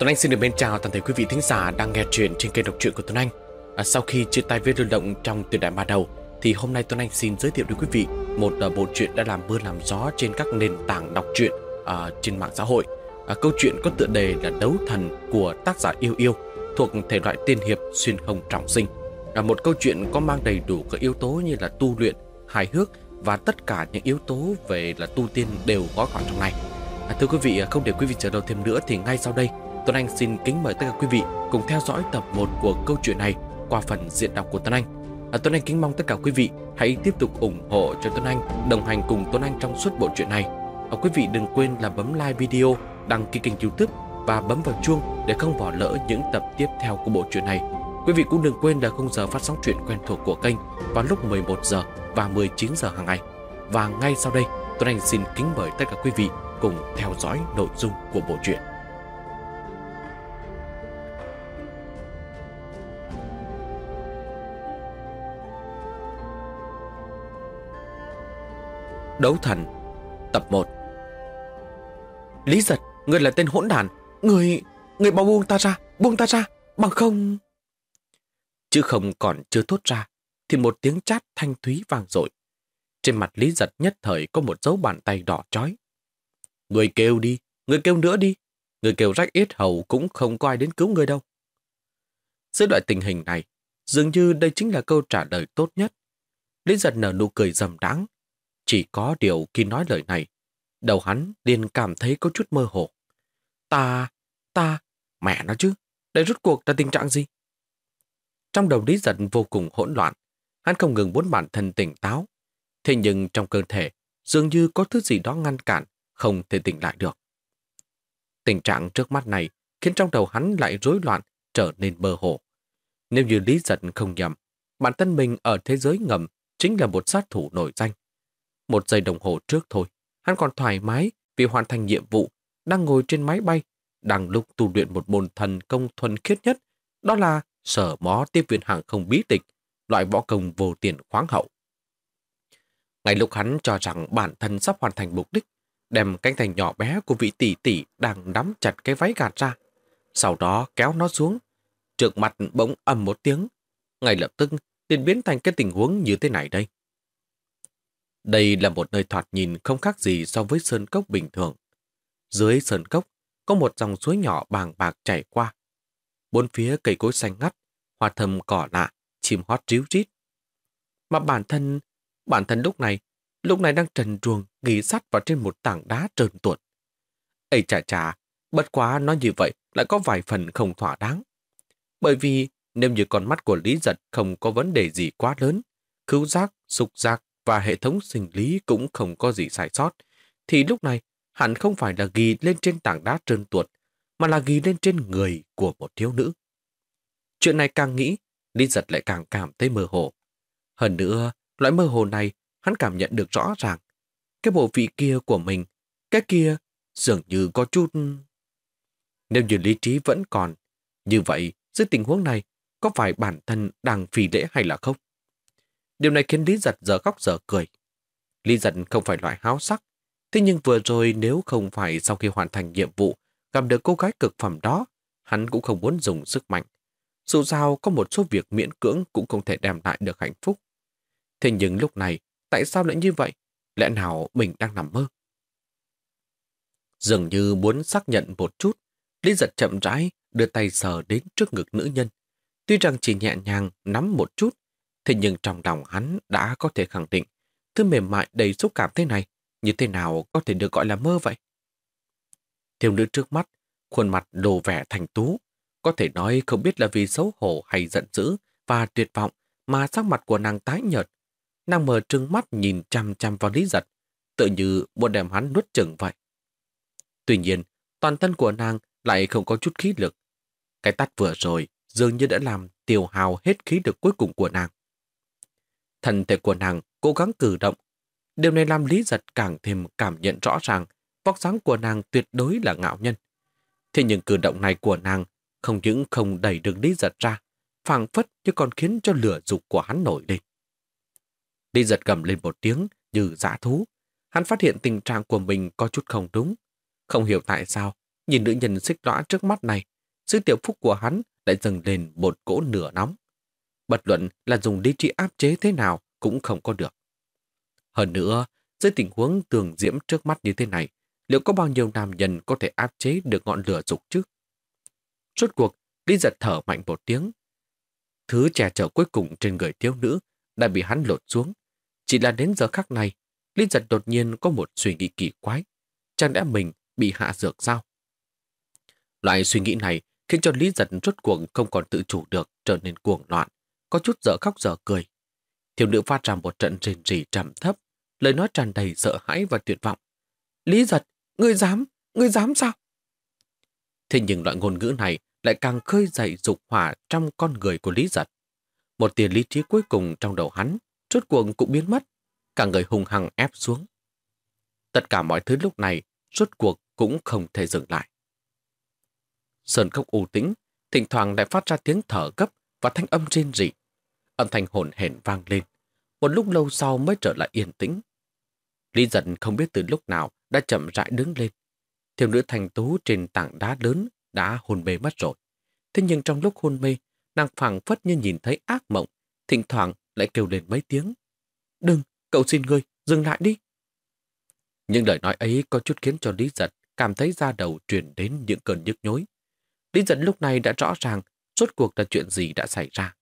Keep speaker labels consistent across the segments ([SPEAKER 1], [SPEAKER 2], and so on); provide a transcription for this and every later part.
[SPEAKER 1] Tuấn Anh xin được bên chào toàn thể quý vị thính giả đang nghe chuyện trên kênh đọc truyện của Tuấn Anh. À, sau khi chia tay với lưu động trong tuyệt đại ba đầu, thì hôm nay Tuấn Anh xin giới thiệu đến quý vị một uh, bộ truyện đã làm mưa làm gió trên các nền tảng đọc truyện uh, trên mạng xã hội. À, câu chuyện có tựa đề là Đấu Thần của tác giả Yêu Yêu, thuộc thể loại tiên hiệp xuyên không trọng sinh. À, một câu chuyện có mang đầy đủ các yếu tố như là tu luyện, hài hước và tất cả những yếu tố về là tu tiên đều có gọn trong này. À, thưa quý vị, à, không để quý vị chờ lâu thêm nữa thì ngay sau đây Tuấn Anh xin kính mời tất cả quý vị cùng theo dõi tập 1 của câu chuyện này qua phần diễn đọc của Tuấn Anh. À, Tuấn Anh kính mong tất cả quý vị hãy tiếp tục ủng hộ cho Tuấn Anh, đồng hành cùng Tuấn Anh trong suốt bộ truyện này. À, quý vị đừng quên là bấm like video, đăng ký kênh youtube và bấm vào chuông để không bỏ lỡ những tập tiếp theo của bộ truyện này. Quý vị cũng đừng quên là khung giờ phát sóng truyện quen thuộc của kênh vào lúc 11 giờ và 19 giờ hàng ngày. Và ngay sau đây, Tuấn Anh xin kính mời tất cả quý vị cùng theo dõi nội dung của bộ truyện. Đấu thần. Tập 1 Lý giật, người là tên hỗn đàn. Người, người bao buông ta ra Buông ta ra, bằng không. Chứ không còn chưa thốt ra Thì một tiếng chát thanh thúy vang dội. Trên mặt Lý giật nhất thời Có một dấu bàn tay đỏ chói. Người kêu đi, người kêu nữa đi. Người kêu rách ít hầu Cũng không có ai đến cứu người đâu. Dưới loại tình hình này Dường như đây chính là câu trả lời tốt nhất. Lý giật nở nụ cười rầm đáng chỉ có điều khi nói lời này, đầu hắn liền cảm thấy có chút mơ hồ. Ta, ta, mẹ nó chứ, đây rút cuộc là tình trạng gì? Trong đầu lý giận vô cùng hỗn loạn, hắn không ngừng muốn bản thân tỉnh táo. Thế nhưng trong cơ thể, dường như có thứ gì đó ngăn cản, không thể tỉnh lại được. Tình trạng trước mắt này khiến trong đầu hắn lại rối loạn, trở nên mơ hồ. Nếu như lý giận không nhầm, bản thân mình ở thế giới ngầm chính là một sát thủ nổi danh. Một giây đồng hồ trước thôi, hắn còn thoải mái vì hoàn thành nhiệm vụ, đang ngồi trên máy bay, đang lúc tu luyện một môn thần công thuần khiết nhất, đó là sở mó tiếp viên hàng không bí tịch, loại võ công vô tiền khoáng hậu. Ngay lúc hắn cho rằng bản thân sắp hoàn thành mục đích, đem cánh tay nhỏ bé của vị tỷ tỷ đang nắm chặt cái váy gạt ra, sau đó kéo nó xuống. trượt mặt bỗng ầm một tiếng, ngay lập tức liền biến thành cái tình huống như thế này đây. Đây là một nơi thoạt nhìn không khác gì so với sơn cốc bình thường. Dưới sơn cốc có một dòng suối nhỏ bàng bạc chảy qua. Bốn phía cây cối xanh ngắt, hoa thầm cỏ lạ, chim hót ríu rít. Mà bản thân, bản thân lúc này, lúc này đang trần truồng nghỉ sắt vào trên một tảng đá trơn tuột. Ây chà chà, bất quá nói như vậy lại có vài phần không thỏa đáng. Bởi vì nếu như con mắt của Lý Giật không có vấn đề gì quá lớn, cứu giác, sục giác và hệ thống sinh lý cũng không có gì sai sót, thì lúc này hẳn không phải là ghi lên trên tảng đá trơn tuột, mà là ghi lên trên người của một thiếu nữ. Chuyện này càng nghĩ, Lý Giật lại càng cảm thấy mơ hồ. Hơn nữa, loại mơ hồ này hắn cảm nhận được rõ ràng. Cái bộ vị kia của mình, cái kia dường như có chút... Nếu như lý trí vẫn còn, như vậy dưới tình huống này có phải bản thân đang phì lễ hay là không? Điều này khiến Lý Giật giờ khóc giờ cười. Lý Giật không phải loại háo sắc, thế nhưng vừa rồi nếu không phải sau khi hoàn thành nhiệm vụ gặp được cô gái cực phẩm đó, hắn cũng không muốn dùng sức mạnh. Dù sao có một số việc miễn cưỡng cũng không thể đem lại được hạnh phúc. Thế nhưng lúc này, tại sao lại như vậy? Lẽ nào mình đang nằm mơ? Dường như muốn xác nhận một chút, Lý giật chậm rãi đưa tay sờ đến trước ngực nữ nhân. Tuy rằng chỉ nhẹ nhàng nắm một chút, Thế nhưng trong lòng hắn đã có thể khẳng định thứ mềm mại đầy xúc cảm thế này như thế nào có thể được gọi là mơ vậy? Thiếu nữ trước mắt, khuôn mặt đồ vẻ thành tú, có thể nói không biết là vì xấu hổ hay giận dữ và tuyệt vọng mà sắc mặt của nàng tái nhợt. Nàng mở trừng mắt nhìn chăm chăm vào lý giật, tự như muốn đem hắn nuốt chừng vậy. Tuy nhiên, toàn thân của nàng lại không có chút khí lực. Cái tắt vừa rồi dường như đã làm tiêu hào hết khí lực cuối cùng của nàng. Thân thể của nàng cố gắng cử động. Điều này làm Lý Giật càng thêm cảm nhận rõ ràng vóc dáng của nàng tuyệt đối là ngạo nhân. Thế nhưng cử động này của nàng không những không đẩy được Lý Giật ra, phảng phất như còn khiến cho lửa dục của hắn nổi lên. Lý Giật gầm lên một tiếng như dã thú. Hắn phát hiện tình trạng của mình có chút không đúng. Không hiểu tại sao, nhìn nữ nhân xích lõa trước mắt này, sự tiểu phúc của hắn lại dâng lên một cỗ nửa nóng. Bật luận là dùng lý trí áp chế thế nào cũng không có được. Hơn nữa, dưới tình huống tường diễm trước mắt như thế này, liệu có bao nhiêu nam nhân có thể áp chế được ngọn lửa dục chứ? Rốt cuộc, Lý giật thở mạnh một tiếng. Thứ trẻ trở cuối cùng trên người thiếu nữ đã bị hắn lột xuống. Chỉ là đến giờ khắc này, Lý giật đột nhiên có một suy nghĩ kỳ quái. Chẳng lẽ mình bị hạ dược sao? Loại suy nghĩ này khiến cho Lý giật rốt cuộc không còn tự chủ được trở nên cuồng loạn, có chút dở khóc dở cười. Thiếu nữ phát ra một trận rền rỉ trầm thấp, lời nói tràn đầy sợ hãi và tuyệt vọng. Lý giật, ngươi dám, ngươi dám sao? Thế nhưng loại ngôn ngữ này lại càng khơi dậy dục hỏa trong con người của Lý giật. Một tiền lý trí cuối cùng trong đầu hắn, rốt cuộc cũng biến mất, cả người hùng hăng ép xuống. Tất cả mọi thứ lúc này, rốt cuộc cũng không thể dừng lại. Sơn cốc u tĩnh, thỉnh thoảng lại phát ra tiếng thở gấp và thanh âm rên rỉ. Âm thanh hồn hển vang lên. Một lúc lâu sau mới trở lại yên tĩnh. Lý giận không biết từ lúc nào đã chậm rãi đứng lên. Thiếu nữ thành tú trên tảng đá lớn đã hôn mê mất rồi. Thế nhưng trong lúc hôn mê, nàng phảng phất như nhìn thấy ác mộng, thỉnh thoảng lại kêu lên mấy tiếng. Đừng, cậu xin ngươi, dừng lại đi. Những lời nói ấy có chút khiến cho Lý giật cảm thấy da đầu truyền đến những cơn nhức nhối. Lý giật lúc này đã rõ ràng rốt cuộc là chuyện gì đã xảy ra.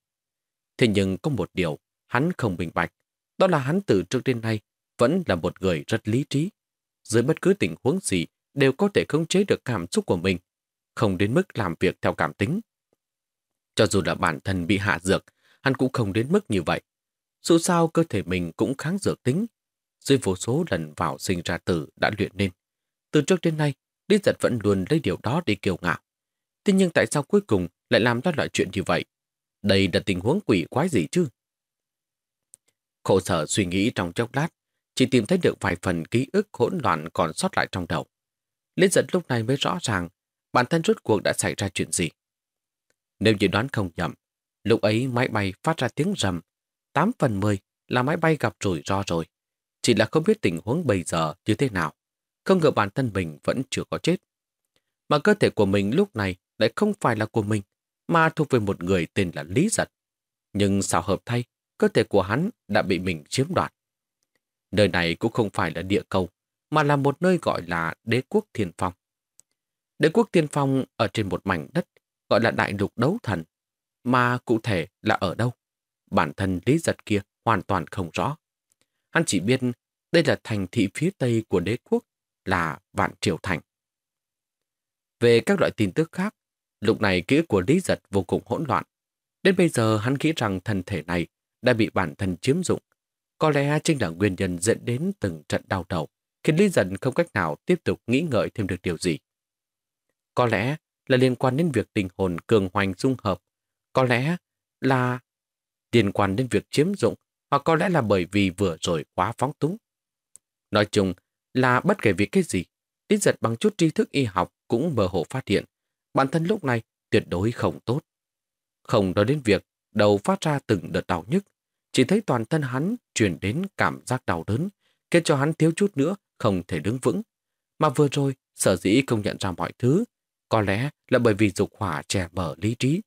[SPEAKER 1] Thế nhưng có một điều hắn không bình bạch, đó là hắn từ trước đến nay vẫn là một người rất lý trí. Dưới bất cứ tình huống gì đều có thể khống chế được cảm xúc của mình, không đến mức làm việc theo cảm tính. Cho dù là bản thân bị hạ dược, hắn cũng không đến mức như vậy. Dù sao cơ thể mình cũng kháng dược tính, dưới vô số lần vào sinh ra tử đã luyện nên. Từ trước đến nay, Lý Giật vẫn luôn lấy điều đó để kiêu ngạo. Thế nhưng tại sao cuối cùng lại làm ra loại chuyện như vậy? Đây là tình huống quỷ quái gì chứ? Khổ sở suy nghĩ trong chốc lát, chỉ tìm thấy được vài phần ký ức hỗn loạn còn sót lại trong đầu. Liên giật lúc này mới rõ ràng bản thân rốt cuộc đã xảy ra chuyện gì. Nếu như đoán không nhầm, lúc ấy máy bay phát ra tiếng rầm, 8 phần 10 là máy bay gặp rủi ro rồi. Chỉ là không biết tình huống bây giờ như thế nào. Không ngờ bản thân mình vẫn chưa có chết. Mà cơ thể của mình lúc này lại không phải là của mình, mà thuộc về một người tên là Lý Giật. Nhưng sao hợp thay, cơ thể của hắn đã bị mình chiếm đoạt. Nơi này cũng không phải là địa cầu, mà là một nơi gọi là đế quốc thiên phong. Đế quốc thiên phong ở trên một mảnh đất gọi là đại lục đấu thần, mà cụ thể là ở đâu? Bản thân Lý Giật kia hoàn toàn không rõ. Hắn chỉ biết đây là thành thị phía tây của đế quốc là Vạn Triều Thành. Về các loại tin tức khác, lúc này ký ức của Lý Giật vô cùng hỗn loạn. Đến bây giờ hắn nghĩ rằng thân thể này đã bị bản thân chiếm dụng. Có lẽ chính là nguyên nhân dẫn đến từng trận đau đầu, khiến Lý Giật không cách nào tiếp tục nghĩ ngợi thêm được điều gì. Có lẽ là liên quan đến việc tình hồn cường hoành dung hợp. Có lẽ là liên quan đến việc chiếm dụng, hoặc có lẽ là bởi vì vừa rồi quá phóng túng. Nói chung là bất kể vì cái gì, Lý Giật bằng chút tri thức y học cũng mơ hồ phát hiện bản thân lúc này tuyệt đối không tốt. Không nói đến việc đầu phát ra từng đợt đau nhức, chỉ thấy toàn thân hắn truyền đến cảm giác đau đớn, khiến cho hắn thiếu chút nữa không thể đứng vững. Mà vừa rồi, sở dĩ không nhận ra mọi thứ, có lẽ là bởi vì dục hỏa che mở lý trí.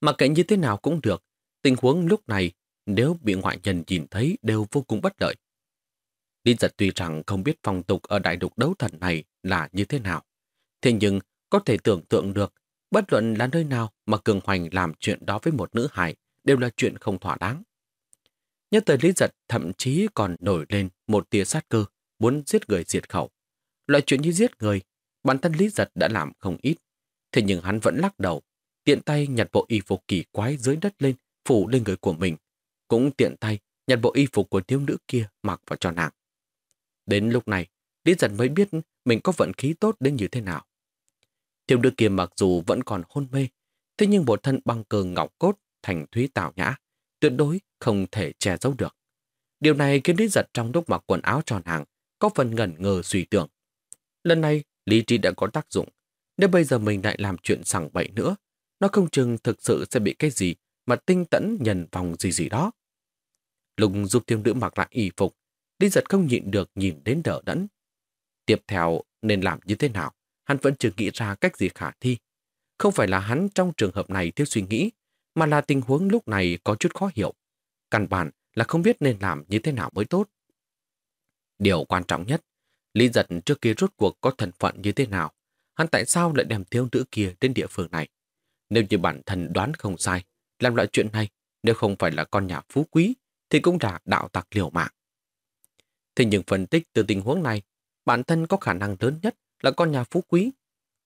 [SPEAKER 1] Mà kệ như thế nào cũng được, tình huống lúc này nếu bị ngoại nhân nhìn thấy đều vô cùng bất lợi. Lý giật tuy rằng không biết phong tục ở đại đục đấu thần này là như thế nào, thế nhưng có thể tưởng tượng được bất luận là nơi nào mà Cường Hoành làm chuyện đó với một nữ hải đều là chuyện không thỏa đáng. nhất tới Lý Giật thậm chí còn nổi lên một tia sát cơ, muốn giết người diệt khẩu. Loại chuyện như giết người, bản thân Lý Giật đã làm không ít. Thế nhưng hắn vẫn lắc đầu, tiện tay nhặt bộ y phục kỳ quái dưới đất lên, phủ lên người của mình. Cũng tiện tay nhặt bộ y phục của thiếu nữ kia mặc vào cho nàng. Đến lúc này, Lý Giật mới biết mình có vận khí tốt đến như thế nào. Thiếu nữ kia mặc dù vẫn còn hôn mê, thế nhưng một thân băng cờ ngọc cốt thành thúy tảo nhã, tuyệt đối không thể che giấu được. Điều này khiến Lý Giật trong lúc mặc quần áo tròn hàng có phần ngẩn ngờ suy tưởng. Lần này, lý trí đã có tác dụng. Nếu bây giờ mình lại làm chuyện sằng bậy nữa, nó không chừng thực sự sẽ bị cái gì mà tinh tẫn nhận vòng gì gì đó. Lùng giúp thiếu nữ mặc lại y phục, Lý Giật không nhịn được nhìn đến đỡ đẫn. Tiếp theo nên làm như thế nào? Hắn vẫn chưa nghĩ ra cách gì khả thi. Không phải là hắn trong trường hợp này thiếu suy nghĩ, mà là tình huống lúc này có chút khó hiểu. Căn bản là không biết nên làm như thế nào mới tốt. Điều quan trọng nhất, Lý Giật trước kia rốt cuộc có thân phận như thế nào? Hắn tại sao lại đem thiếu nữ kia đến địa phương này? Nếu như bản thân đoán không sai, làm loại chuyện này, nếu không phải là con nhà phú quý, thì cũng là đạo tặc liều mạng. Thế nhưng phân tích từ tình huống này, bản thân có khả năng lớn nhất là con nhà phú quý.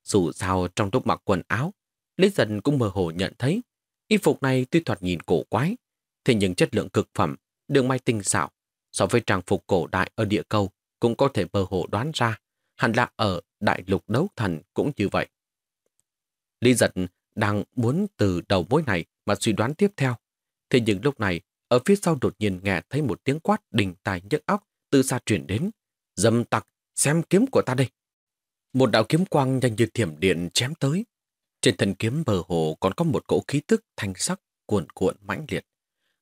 [SPEAKER 1] Dù sao trong lúc mặc quần áo, Lý Dân cũng mơ hồ nhận thấy, y phục này tuy thoạt nhìn cổ quái, thế nhưng chất lượng cực phẩm, đường may tinh xảo, so với trang phục cổ đại ở địa cầu cũng có thể mơ hồ đoán ra, hẳn là ở đại lục đấu thần cũng như vậy. Lý giật đang muốn từ đầu mối này mà suy đoán tiếp theo. Thế nhưng lúc này, ở phía sau đột nhiên nghe thấy một tiếng quát đình tài nhức óc từ xa truyền đến. Dâm tặc, xem kiếm của ta đây. Một đạo kiếm quang nhanh như thiểm điện chém tới. Trên thân kiếm bờ hồ còn có một cỗ khí tức thanh sắc cuồn cuộn mãnh liệt.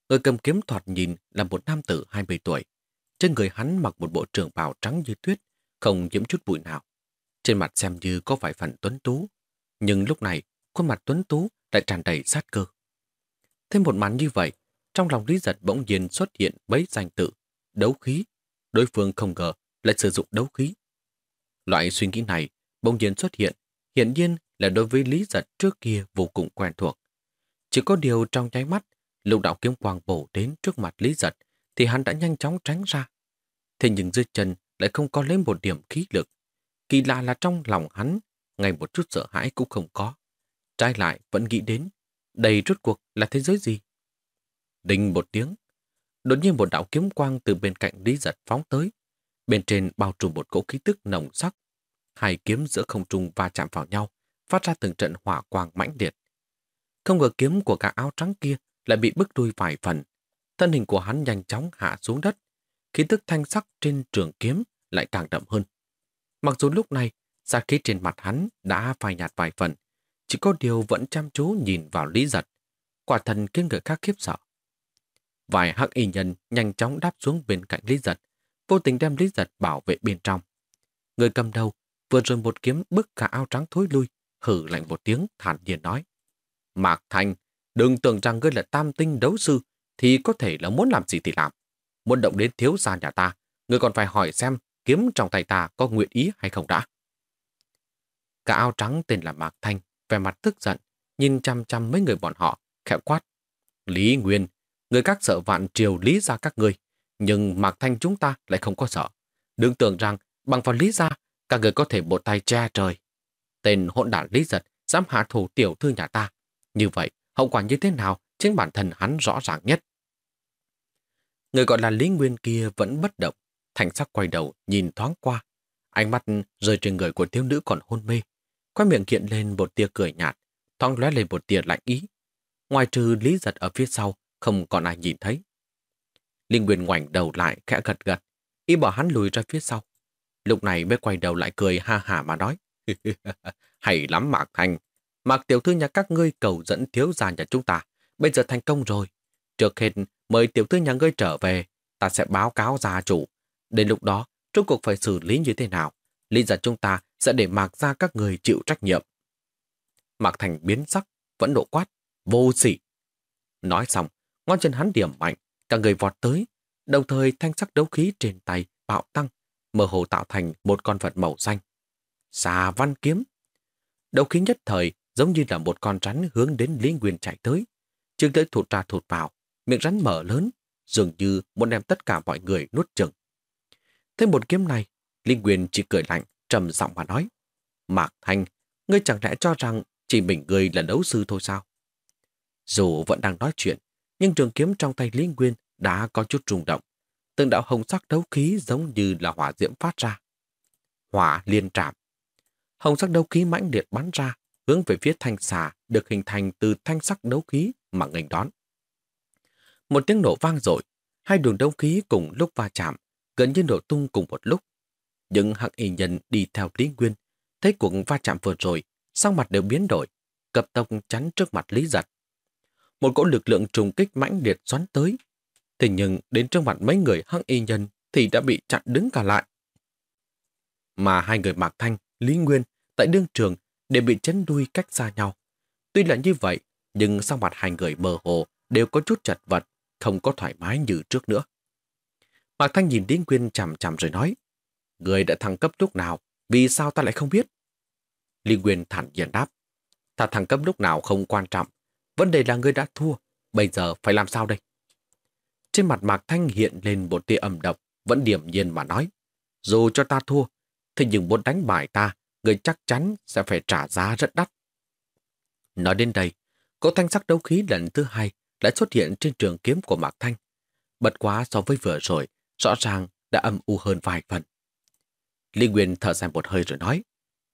[SPEAKER 1] Người cầm kiếm thoạt nhìn là một nam tử 20 tuổi. Trên người hắn mặc một bộ trường bào trắng như tuyết, không nhiễm chút bụi nào. Trên mặt xem như có vài phần tuấn tú. Nhưng lúc này, khuôn mặt tuấn tú lại tràn đầy sát cơ. Thêm một màn như vậy, trong lòng Lý Giật bỗng nhiên xuất hiện mấy danh tự, đấu khí. Đối phương không ngờ lại sử dụng đấu khí. Loại suy nghĩ này bỗng nhiên xuất hiện, hiển nhiên là đối với Lý Giật trước kia vô cùng quen thuộc. Chỉ có điều trong nháy mắt, lục đạo kiếm quang bổ đến trước mặt Lý Giật, thì hắn đã nhanh chóng tránh ra. Thế nhưng dưới chân lại không có lấy một điểm khí lực. Kỳ lạ là trong lòng hắn, ngay một chút sợ hãi cũng không có. Trái lại vẫn nghĩ đến, đây rốt cuộc là thế giới gì? Đinh một tiếng, đột nhiên một đạo kiếm quang từ bên cạnh Lý Giật phóng tới. Bên trên bao trùm một cỗ khí tức nồng sắc. Hai kiếm giữa không trung va chạm vào nhau, phát ra từng trận hỏa quang mãnh liệt. Không ngờ kiếm của cả áo trắng kia lại bị bức đuôi vài phần. Thân hình của hắn nhanh chóng hạ xuống đất. Khí tức thanh sắc trên trường kiếm lại càng đậm hơn. Mặc dù lúc này, sát khí trên mặt hắn đã phai nhạt vài phần, chỉ có điều vẫn chăm chú nhìn vào Lý Giật. Quả thần khiến người khác khiếp sợ. Vài hắc y nhân nhanh chóng đáp xuống bên cạnh Lý Giật, vô tình đem Lý Giật bảo vệ bên trong. Người cầm đầu vừa rồi một kiếm bức cả ao trắng thối lui, hử lạnh một tiếng thản nhiên nói. Mạc Thành, đừng tưởng rằng ngươi là tam tinh đấu sư thì có thể là muốn làm gì thì làm. Muốn động đến thiếu gia nhà ta, ngươi còn phải hỏi xem kiếm trong tay ta có nguyện ý hay không đã. Cả ao trắng tên là Mạc Thanh, vẻ mặt tức giận, nhìn chăm chăm mấy người bọn họ, khẽ quát. Lý Nguyên, người các sợ vạn triều lý ra các ngươi, nhưng Mạc Thanh chúng ta lại không có sợ. Đừng tưởng rằng bằng vào lý ra, các người có thể một tay che trời. Tên hỗn đản lý giật dám hạ thủ tiểu thư nhà ta. Như vậy, hậu quả như thế nào, chính bản thân hắn rõ ràng nhất. Người gọi là Lý Nguyên kia vẫn bất động, thành sắc quay đầu nhìn thoáng qua. Ánh mắt rơi trên người của thiếu nữ còn hôn mê. Khoai miệng hiện lên một tia cười nhạt, thoáng lóe lên một tia lạnh ý. Ngoài trừ Lý giật ở phía sau, không còn ai nhìn thấy. Linh Nguyên ngoảnh đầu lại khẽ gật gật, y bỏ hắn lùi ra phía sau. Lúc này mới quay đầu lại cười ha hả mà nói. Hay lắm Mạc Thành. Mạc tiểu thư nhà các ngươi cầu dẫn thiếu gia nhà chúng ta. Bây giờ thành công rồi. Trước hết, mời tiểu thư nhà ngươi trở về. Ta sẽ báo cáo gia chủ. Đến lúc đó, trung cuộc phải xử lý như thế nào? Lý giả chúng ta sẽ để Mạc ra các người chịu trách nhiệm. Mạc Thành biến sắc, vẫn độ quát. Vô sỉ. Nói xong, ngón chân hắn điểm mạnh, cả người vọt tới, đồng thời thanh sắc đấu khí trên tay bạo tăng, mơ hồ tạo thành một con vật màu xanh. Xà văn kiếm. Đấu khí nhất thời giống như là một con rắn hướng đến Lý Nguyên chạy tới. Trương tới thụt ra thụt vào, miệng rắn mở lớn, dường như muốn đem tất cả mọi người nuốt chừng. Thêm một kiếm này, Lý Nguyên chỉ cười lạnh, trầm giọng mà nói. Mạc Thanh, ngươi chẳng lẽ cho rằng chỉ mình ngươi là đấu sư thôi sao? Dù vẫn đang nói chuyện, nhưng trường kiếm trong tay Lý Nguyên đã có chút rung động. Từng đạo hồng sắc đấu khí giống như là hỏa diễm phát ra. Hỏa liên trạm. Hồng sắc đấu khí mãnh liệt bắn ra, hướng về phía thanh xà được hình thành từ thanh sắc đấu khí mà ngành đón. Một tiếng nổ vang dội, hai đường đấu khí cùng lúc va chạm, gần như nổ tung cùng một lúc. Những hạng y nhân đi theo Lý Nguyên, thấy cuộc va chạm vừa rồi, sang mặt đều biến đổi, cập tông chắn trước mặt Lý Giật. Một cỗ lực lượng trùng kích mãnh liệt xoắn tới, Thế nhưng đến trước mặt mấy người hắc y nhân thì đã bị chặn đứng cả lại. Mà hai người Mạc Thanh, Lý Nguyên tại đương trường đều bị chấn đuôi cách xa nhau, Tuy là như vậy, nhưng sau mặt hai người mơ hồ đều có chút chật vật, không có thoải mái như trước nữa. Mạc Thanh nhìn Lý Nguyên chằm chằm rồi nói, Người đã thăng cấp lúc nào, vì sao ta lại không biết? Lý Nguyên thản nhiên đáp, ta thăng cấp lúc nào không quan trọng, vấn đề là ngươi đã thua, bây giờ phải làm sao đây? Trên mặt Mạc Thanh hiện lên một tia âm độc, vẫn điềm nhiên mà nói, dù cho ta thua, thì nhưng muốn đánh bại ta, người chắc chắn sẽ phải trả giá rất đắt. Nói đến đây, cỗ thanh sắc đấu khí lần thứ hai lại xuất hiện trên trường kiếm của Mạc Thanh. Bật quá so với vừa rồi, rõ ràng đã âm u hơn vài phần. Lý Nguyên thở dài một hơi rồi nói,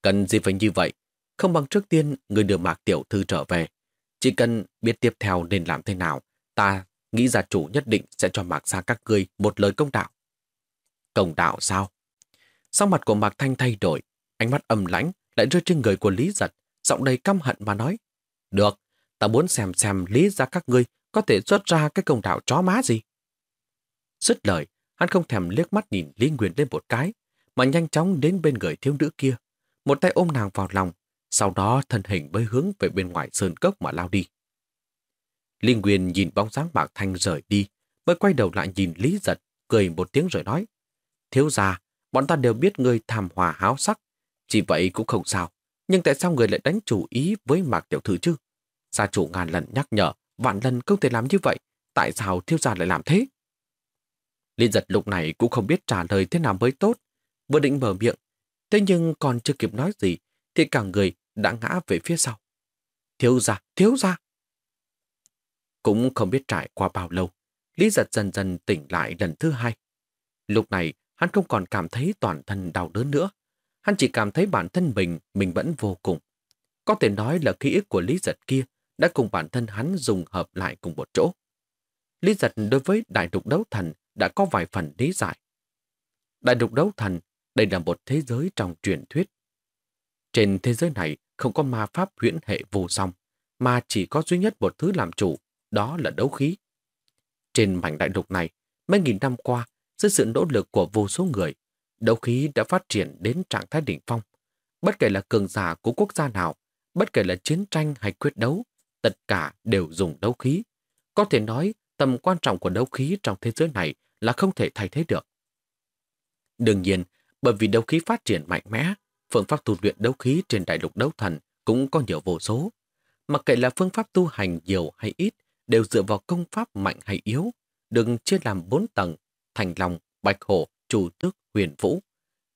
[SPEAKER 1] cần gì phải như vậy, không bằng trước tiên người đưa Mạc Tiểu Thư trở về. Chỉ cần biết tiếp theo nên làm thế nào, ta nghĩ gia chủ nhất định sẽ cho Mạc ra các ngươi một lời công đạo. Công đạo sao? Sau mặt của Mạc Thanh thay đổi, ánh mắt âm lãnh lại rơi trên người của Lý Giật, giọng đầy căm hận mà nói. Được, ta muốn xem xem Lý ra các ngươi có thể xuất ra cái công đạo chó má gì. Dứt lời, hắn không thèm liếc mắt nhìn Lý Nguyên lên một cái, mà nhanh chóng đến bên người thiếu nữ kia, một tay ôm nàng vào lòng, sau đó thân hình mới hướng về bên ngoài sơn cốc mà lao đi. Linh Nguyên nhìn bóng dáng Mạc Thanh rời đi, mới quay đầu lại nhìn Lý Giật, cười một tiếng rồi nói. Thiếu gia, bọn ta đều biết người tham hòa háo sắc, chỉ vậy cũng không sao. Nhưng tại sao người lại đánh chủ ý với Mạc Tiểu Thư chứ? Gia chủ ngàn lần nhắc nhở, vạn lần không thể làm như vậy. Tại sao thiếu gia lại làm thế? Lý giật lúc này cũng không biết trả lời thế nào mới tốt. Vừa định mở miệng, thế nhưng còn chưa kịp nói gì, thì cả người đã ngã về phía sau. Thiếu gia, thiếu gia! Cũng không biết trải qua bao lâu, Lý giật dần dần tỉnh lại lần thứ hai. Lúc này, hắn không còn cảm thấy toàn thân đau đớn nữa. Hắn chỉ cảm thấy bản thân mình, mình vẫn vô cùng. Có thể nói là ký ức của Lý giật kia đã cùng bản thân hắn dùng hợp lại cùng một chỗ. Lý giật đối với đại đục đấu thần đã có vài phần lý giải. Đại đục đấu thần, đây là một thế giới trong truyền thuyết. Trên thế giới này không có ma pháp huyễn hệ vô song, mà chỉ có duy nhất một thứ làm chủ, đó là đấu khí. Trên mảnh đại lục này, mấy nghìn năm qua, dưới sự nỗ lực của vô số người, đấu khí đã phát triển đến trạng thái đỉnh phong. Bất kể là cường giả của quốc gia nào, bất kể là chiến tranh hay quyết đấu, tất cả đều dùng đấu khí. Có thể nói, tầm quan trọng của đấu khí trong thế giới này là không thể thay thế được. Đương nhiên, bởi vì đấu khí phát triển mạnh mẽ, phương pháp tu luyện đấu khí trên đại lục đấu thần cũng có nhiều vô số. Mặc kệ là phương pháp tu hành nhiều hay ít, đều dựa vào công pháp mạnh hay yếu, đừng chia làm bốn tầng, thành lòng, bạch hổ, chủ tước, huyền vũ.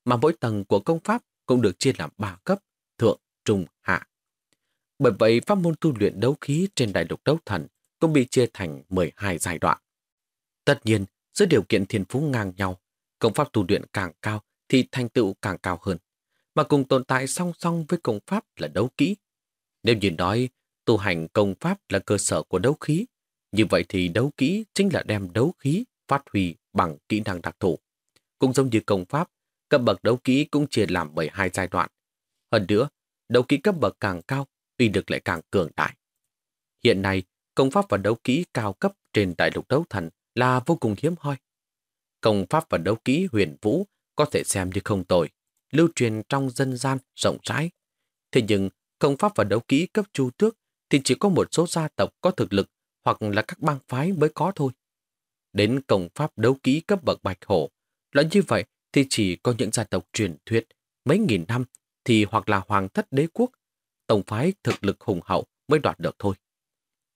[SPEAKER 1] Mà mỗi tầng của công pháp cũng được chia làm ba cấp, thượng, trung, hạ. Bởi vậy, pháp môn tu luyện đấu khí trên đại lục đấu thần cũng bị chia thành 12 giai đoạn. Tất nhiên, dưới điều kiện thiên phú ngang nhau, công pháp tu luyện càng cao thì thành tựu càng cao hơn, mà cùng tồn tại song song với công pháp là đấu kỹ. Nếu như nói tu hành công pháp là cơ sở của đấu khí, như vậy thì đấu kỹ chính là đem đấu khí phát huy bằng kỹ năng đặc thù. Cũng giống như công pháp, cấp bậc đấu kỹ cũng chia làm bởi hai giai đoạn. Hơn nữa, đấu kỹ cấp bậc càng cao, uy lực lại càng cường đại. Hiện nay, công pháp và đấu kỹ cao cấp trên đại lục đấu thần là vô cùng hiếm hoi. Công pháp và đấu kỹ huyền vũ có thể xem như không tồi, lưu truyền trong dân gian rộng rãi. Thế nhưng, công pháp và đấu kỹ cấp chu tước thì chỉ có một số gia tộc có thực lực hoặc là các bang phái mới có thôi. Đến công pháp đấu kỹ cấp bậc bạch hổ, là như vậy thì chỉ có những gia tộc truyền thuyết mấy nghìn năm thì hoặc là hoàng thất đế quốc, tổng phái thực lực hùng hậu mới đoạt được thôi.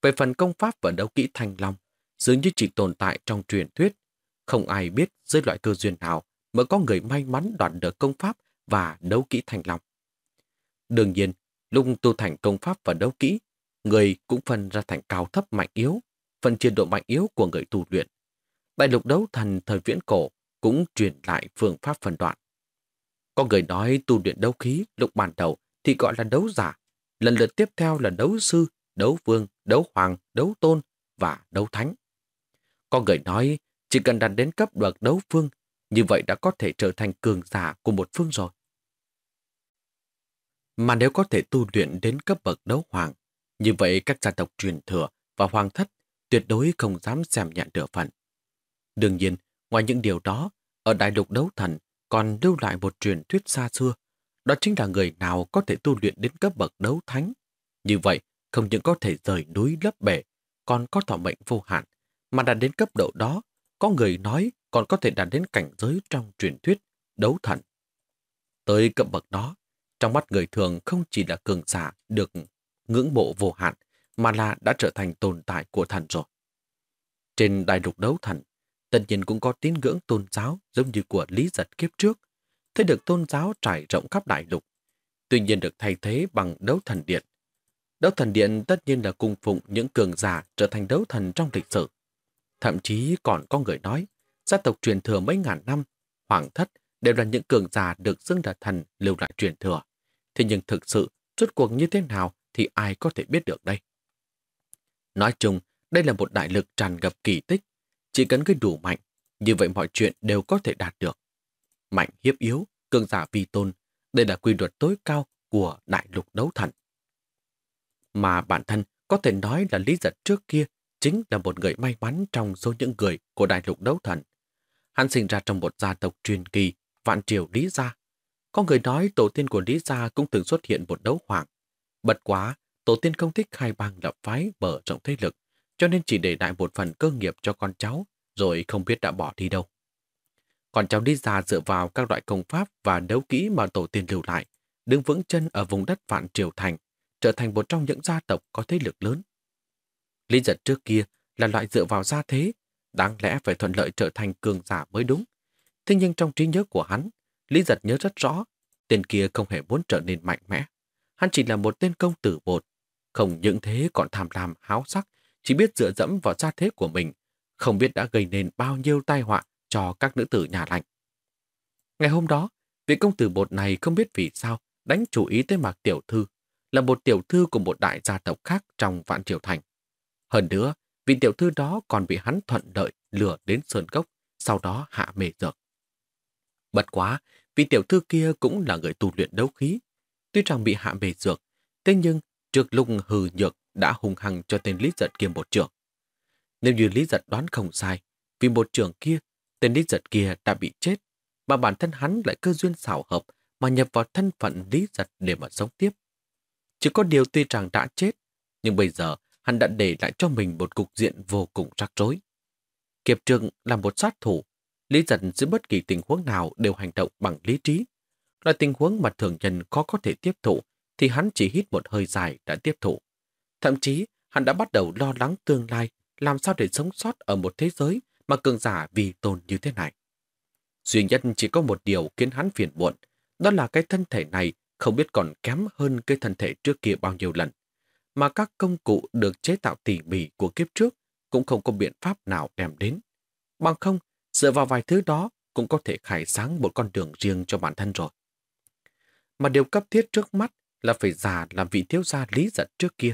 [SPEAKER 1] Về phần công pháp và đấu kỹ thanh long, dường như chỉ tồn tại trong truyền thuyết. Không ai biết dưới loại cơ duyên nào mới có người may mắn đoạt được công pháp và đấu kỹ thành lòng. Đương nhiên, lúc tu thành công pháp và đấu kỹ, người cũng phân ra thành cao thấp mạnh yếu, phần chia độ mạnh yếu của người tu luyện. Đại lục đấu thần thời viễn cổ cũng truyền lại phương pháp phân đoạn. Có người nói tu luyện đấu khí lúc ban đầu thì gọi là đấu giả, lần lượt tiếp theo là đấu sư, đấu vương, đấu hoàng, đấu tôn và đấu thánh. Có người nói chỉ cần đạt đến cấp bậc đấu phương, như vậy đã có thể trở thành cường giả của một phương rồi. Mà nếu có thể tu luyện đến cấp bậc đấu hoàng, như vậy các gia tộc truyền thừa và hoàng thất tuyệt đối không dám xem nhận nửa phận. Đương nhiên, ngoài những điều đó, ở đại lục đấu thần còn lưu lại một truyền thuyết xa xưa, đó chính là người nào có thể tu luyện đến cấp bậc đấu thánh. Như vậy, không những có thể rời núi lấp bể, còn có thọ mệnh vô hạn, mà đạt đến cấp độ đó, có người nói còn có thể đạt đến cảnh giới trong truyền thuyết, đấu thần. Tới cấp bậc đó, trong mắt người thường không chỉ là cường giả được ngưỡng mộ vô hạn, mà là đã trở thành tồn tại của thần rồi. Trên đại lục đấu thần, tất nhiên cũng có tín ngưỡng tôn giáo giống như của Lý Giật kiếp trước, thế được tôn giáo trải rộng khắp đại lục, tuy nhiên được thay thế bằng đấu thần điện. Đấu thần điện tất nhiên là cung phụng những cường giả trở thành đấu thần trong lịch sử. Thậm chí còn có người nói, gia tộc truyền thừa mấy ngàn năm, hoàng thất đều là những cường giả được xưng là thần lưu lại truyền thừa. Thế nhưng thực sự, rốt cuộc như thế nào thì ai có thể biết được đây? Nói chung, đây là một đại lực tràn ngập kỳ tích. Chỉ cần cái đủ mạnh, như vậy mọi chuyện đều có thể đạt được. Mạnh hiếp yếu, cường giả vi tôn, đây là quy luật tối cao của đại lục đấu thần. Mà bản thân có thể nói là lý giật trước kia chính là một người may mắn trong số những người của đại lục đấu thần. Hắn sinh ra trong một gia tộc truyền kỳ, vạn triều Lý Gia. Có người nói tổ tiên của Lý Gia cũng từng xuất hiện một đấu hoàng. Bật quá, tổ tiên không thích khai bang lập phái mở rộng thế lực, cho nên chỉ để lại một phần cơ nghiệp cho con cháu, rồi không biết đã bỏ đi đâu. Con cháu Lý Gia dựa vào các loại công pháp và đấu kỹ mà tổ tiên lưu lại, đứng vững chân ở vùng đất vạn triều thành, trở thành một trong những gia tộc có thế lực lớn. Lý giật trước kia là loại dựa vào gia thế, đáng lẽ phải thuận lợi trở thành cường giả mới đúng. Thế nhưng trong trí nhớ của hắn, Lý giật nhớ rất rõ, tên kia không hề muốn trở nên mạnh mẽ. Hắn chỉ là một tên công tử bột, không những thế còn tham lam háo sắc, chỉ biết dựa dẫm vào gia thế của mình, không biết đã gây nên bao nhiêu tai họa cho các nữ tử nhà lạnh. Ngày hôm đó, vị công tử bột này không biết vì sao đánh chủ ý tới Mạc Tiểu Thư, là một tiểu thư của một đại gia tộc khác trong Vạn Triều Thành. Hơn nữa, vị tiểu thư đó còn bị hắn thuận lợi lừa đến Sơn Cốc, sau đó hạ mê dược. Bất quá, vị tiểu thư kia cũng là người tu luyện đấu khí. Tuy rằng bị hạ bề dược, thế nhưng trước lúc hừ nhược đã hung hăng cho tên Lý Giật kia một trường. Nếu như Lý Giật đoán không sai, vì một trường kia, tên Lý Giật kia đã bị chết, mà bản thân hắn lại cơ duyên xảo hợp mà nhập vào thân phận Lý Giật để mà sống tiếp. Chỉ có điều tuy rằng đã chết, nhưng bây giờ hắn đã để lại cho mình một cục diện vô cùng rắc rối. Kiệp trường là một sát thủ, Lý Giật giữa bất kỳ tình huống nào đều hành động bằng lý trí. Loại tình huống mà thường nhân khó có thể tiếp thụ, thì hắn chỉ hít một hơi dài đã tiếp thụ. Thậm chí, hắn đã bắt đầu lo lắng tương lai làm sao để sống sót ở một thế giới mà cường giả vì tồn như thế này. Duy nhất chỉ có một điều khiến hắn phiền muộn, đó là cái thân thể này không biết còn kém hơn cái thân thể trước kia bao nhiêu lần. Mà các công cụ được chế tạo tỉ mỉ của kiếp trước cũng không có biện pháp nào đem đến. Bằng không, dựa vào vài thứ đó cũng có thể khai sáng một con đường riêng cho bản thân rồi. Mà điều cấp thiết trước mắt là phải già làm vị thiếu gia lý giật trước kia.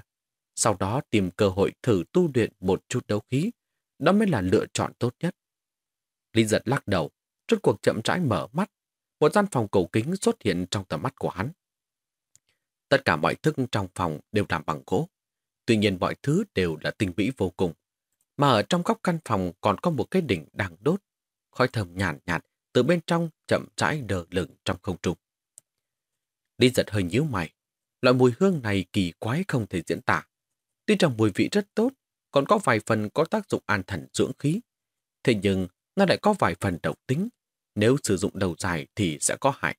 [SPEAKER 1] Sau đó tìm cơ hội thử tu luyện một chút đấu khí. Đó mới là lựa chọn tốt nhất. Lý giật lắc đầu, rốt cuộc chậm rãi mở mắt. Một gian phòng cổ kính xuất hiện trong tầm mắt của hắn. Tất cả mọi thức trong phòng đều làm bằng gỗ. Tuy nhiên mọi thứ đều là tinh mỹ vô cùng. Mà ở trong góc căn phòng còn có một cái đỉnh đang đốt. Khói thơm nhàn nhạt, nhạt từ bên trong chậm rãi đờ lửng trong không trung. Lý giật hơi nhíu mày. Loại mùi hương này kỳ quái không thể diễn tả. Tuy rằng mùi vị rất tốt, còn có vài phần có tác dụng an thần dưỡng khí. Thế nhưng, nó lại có vài phần độc tính. Nếu sử dụng đầu dài thì sẽ có hại.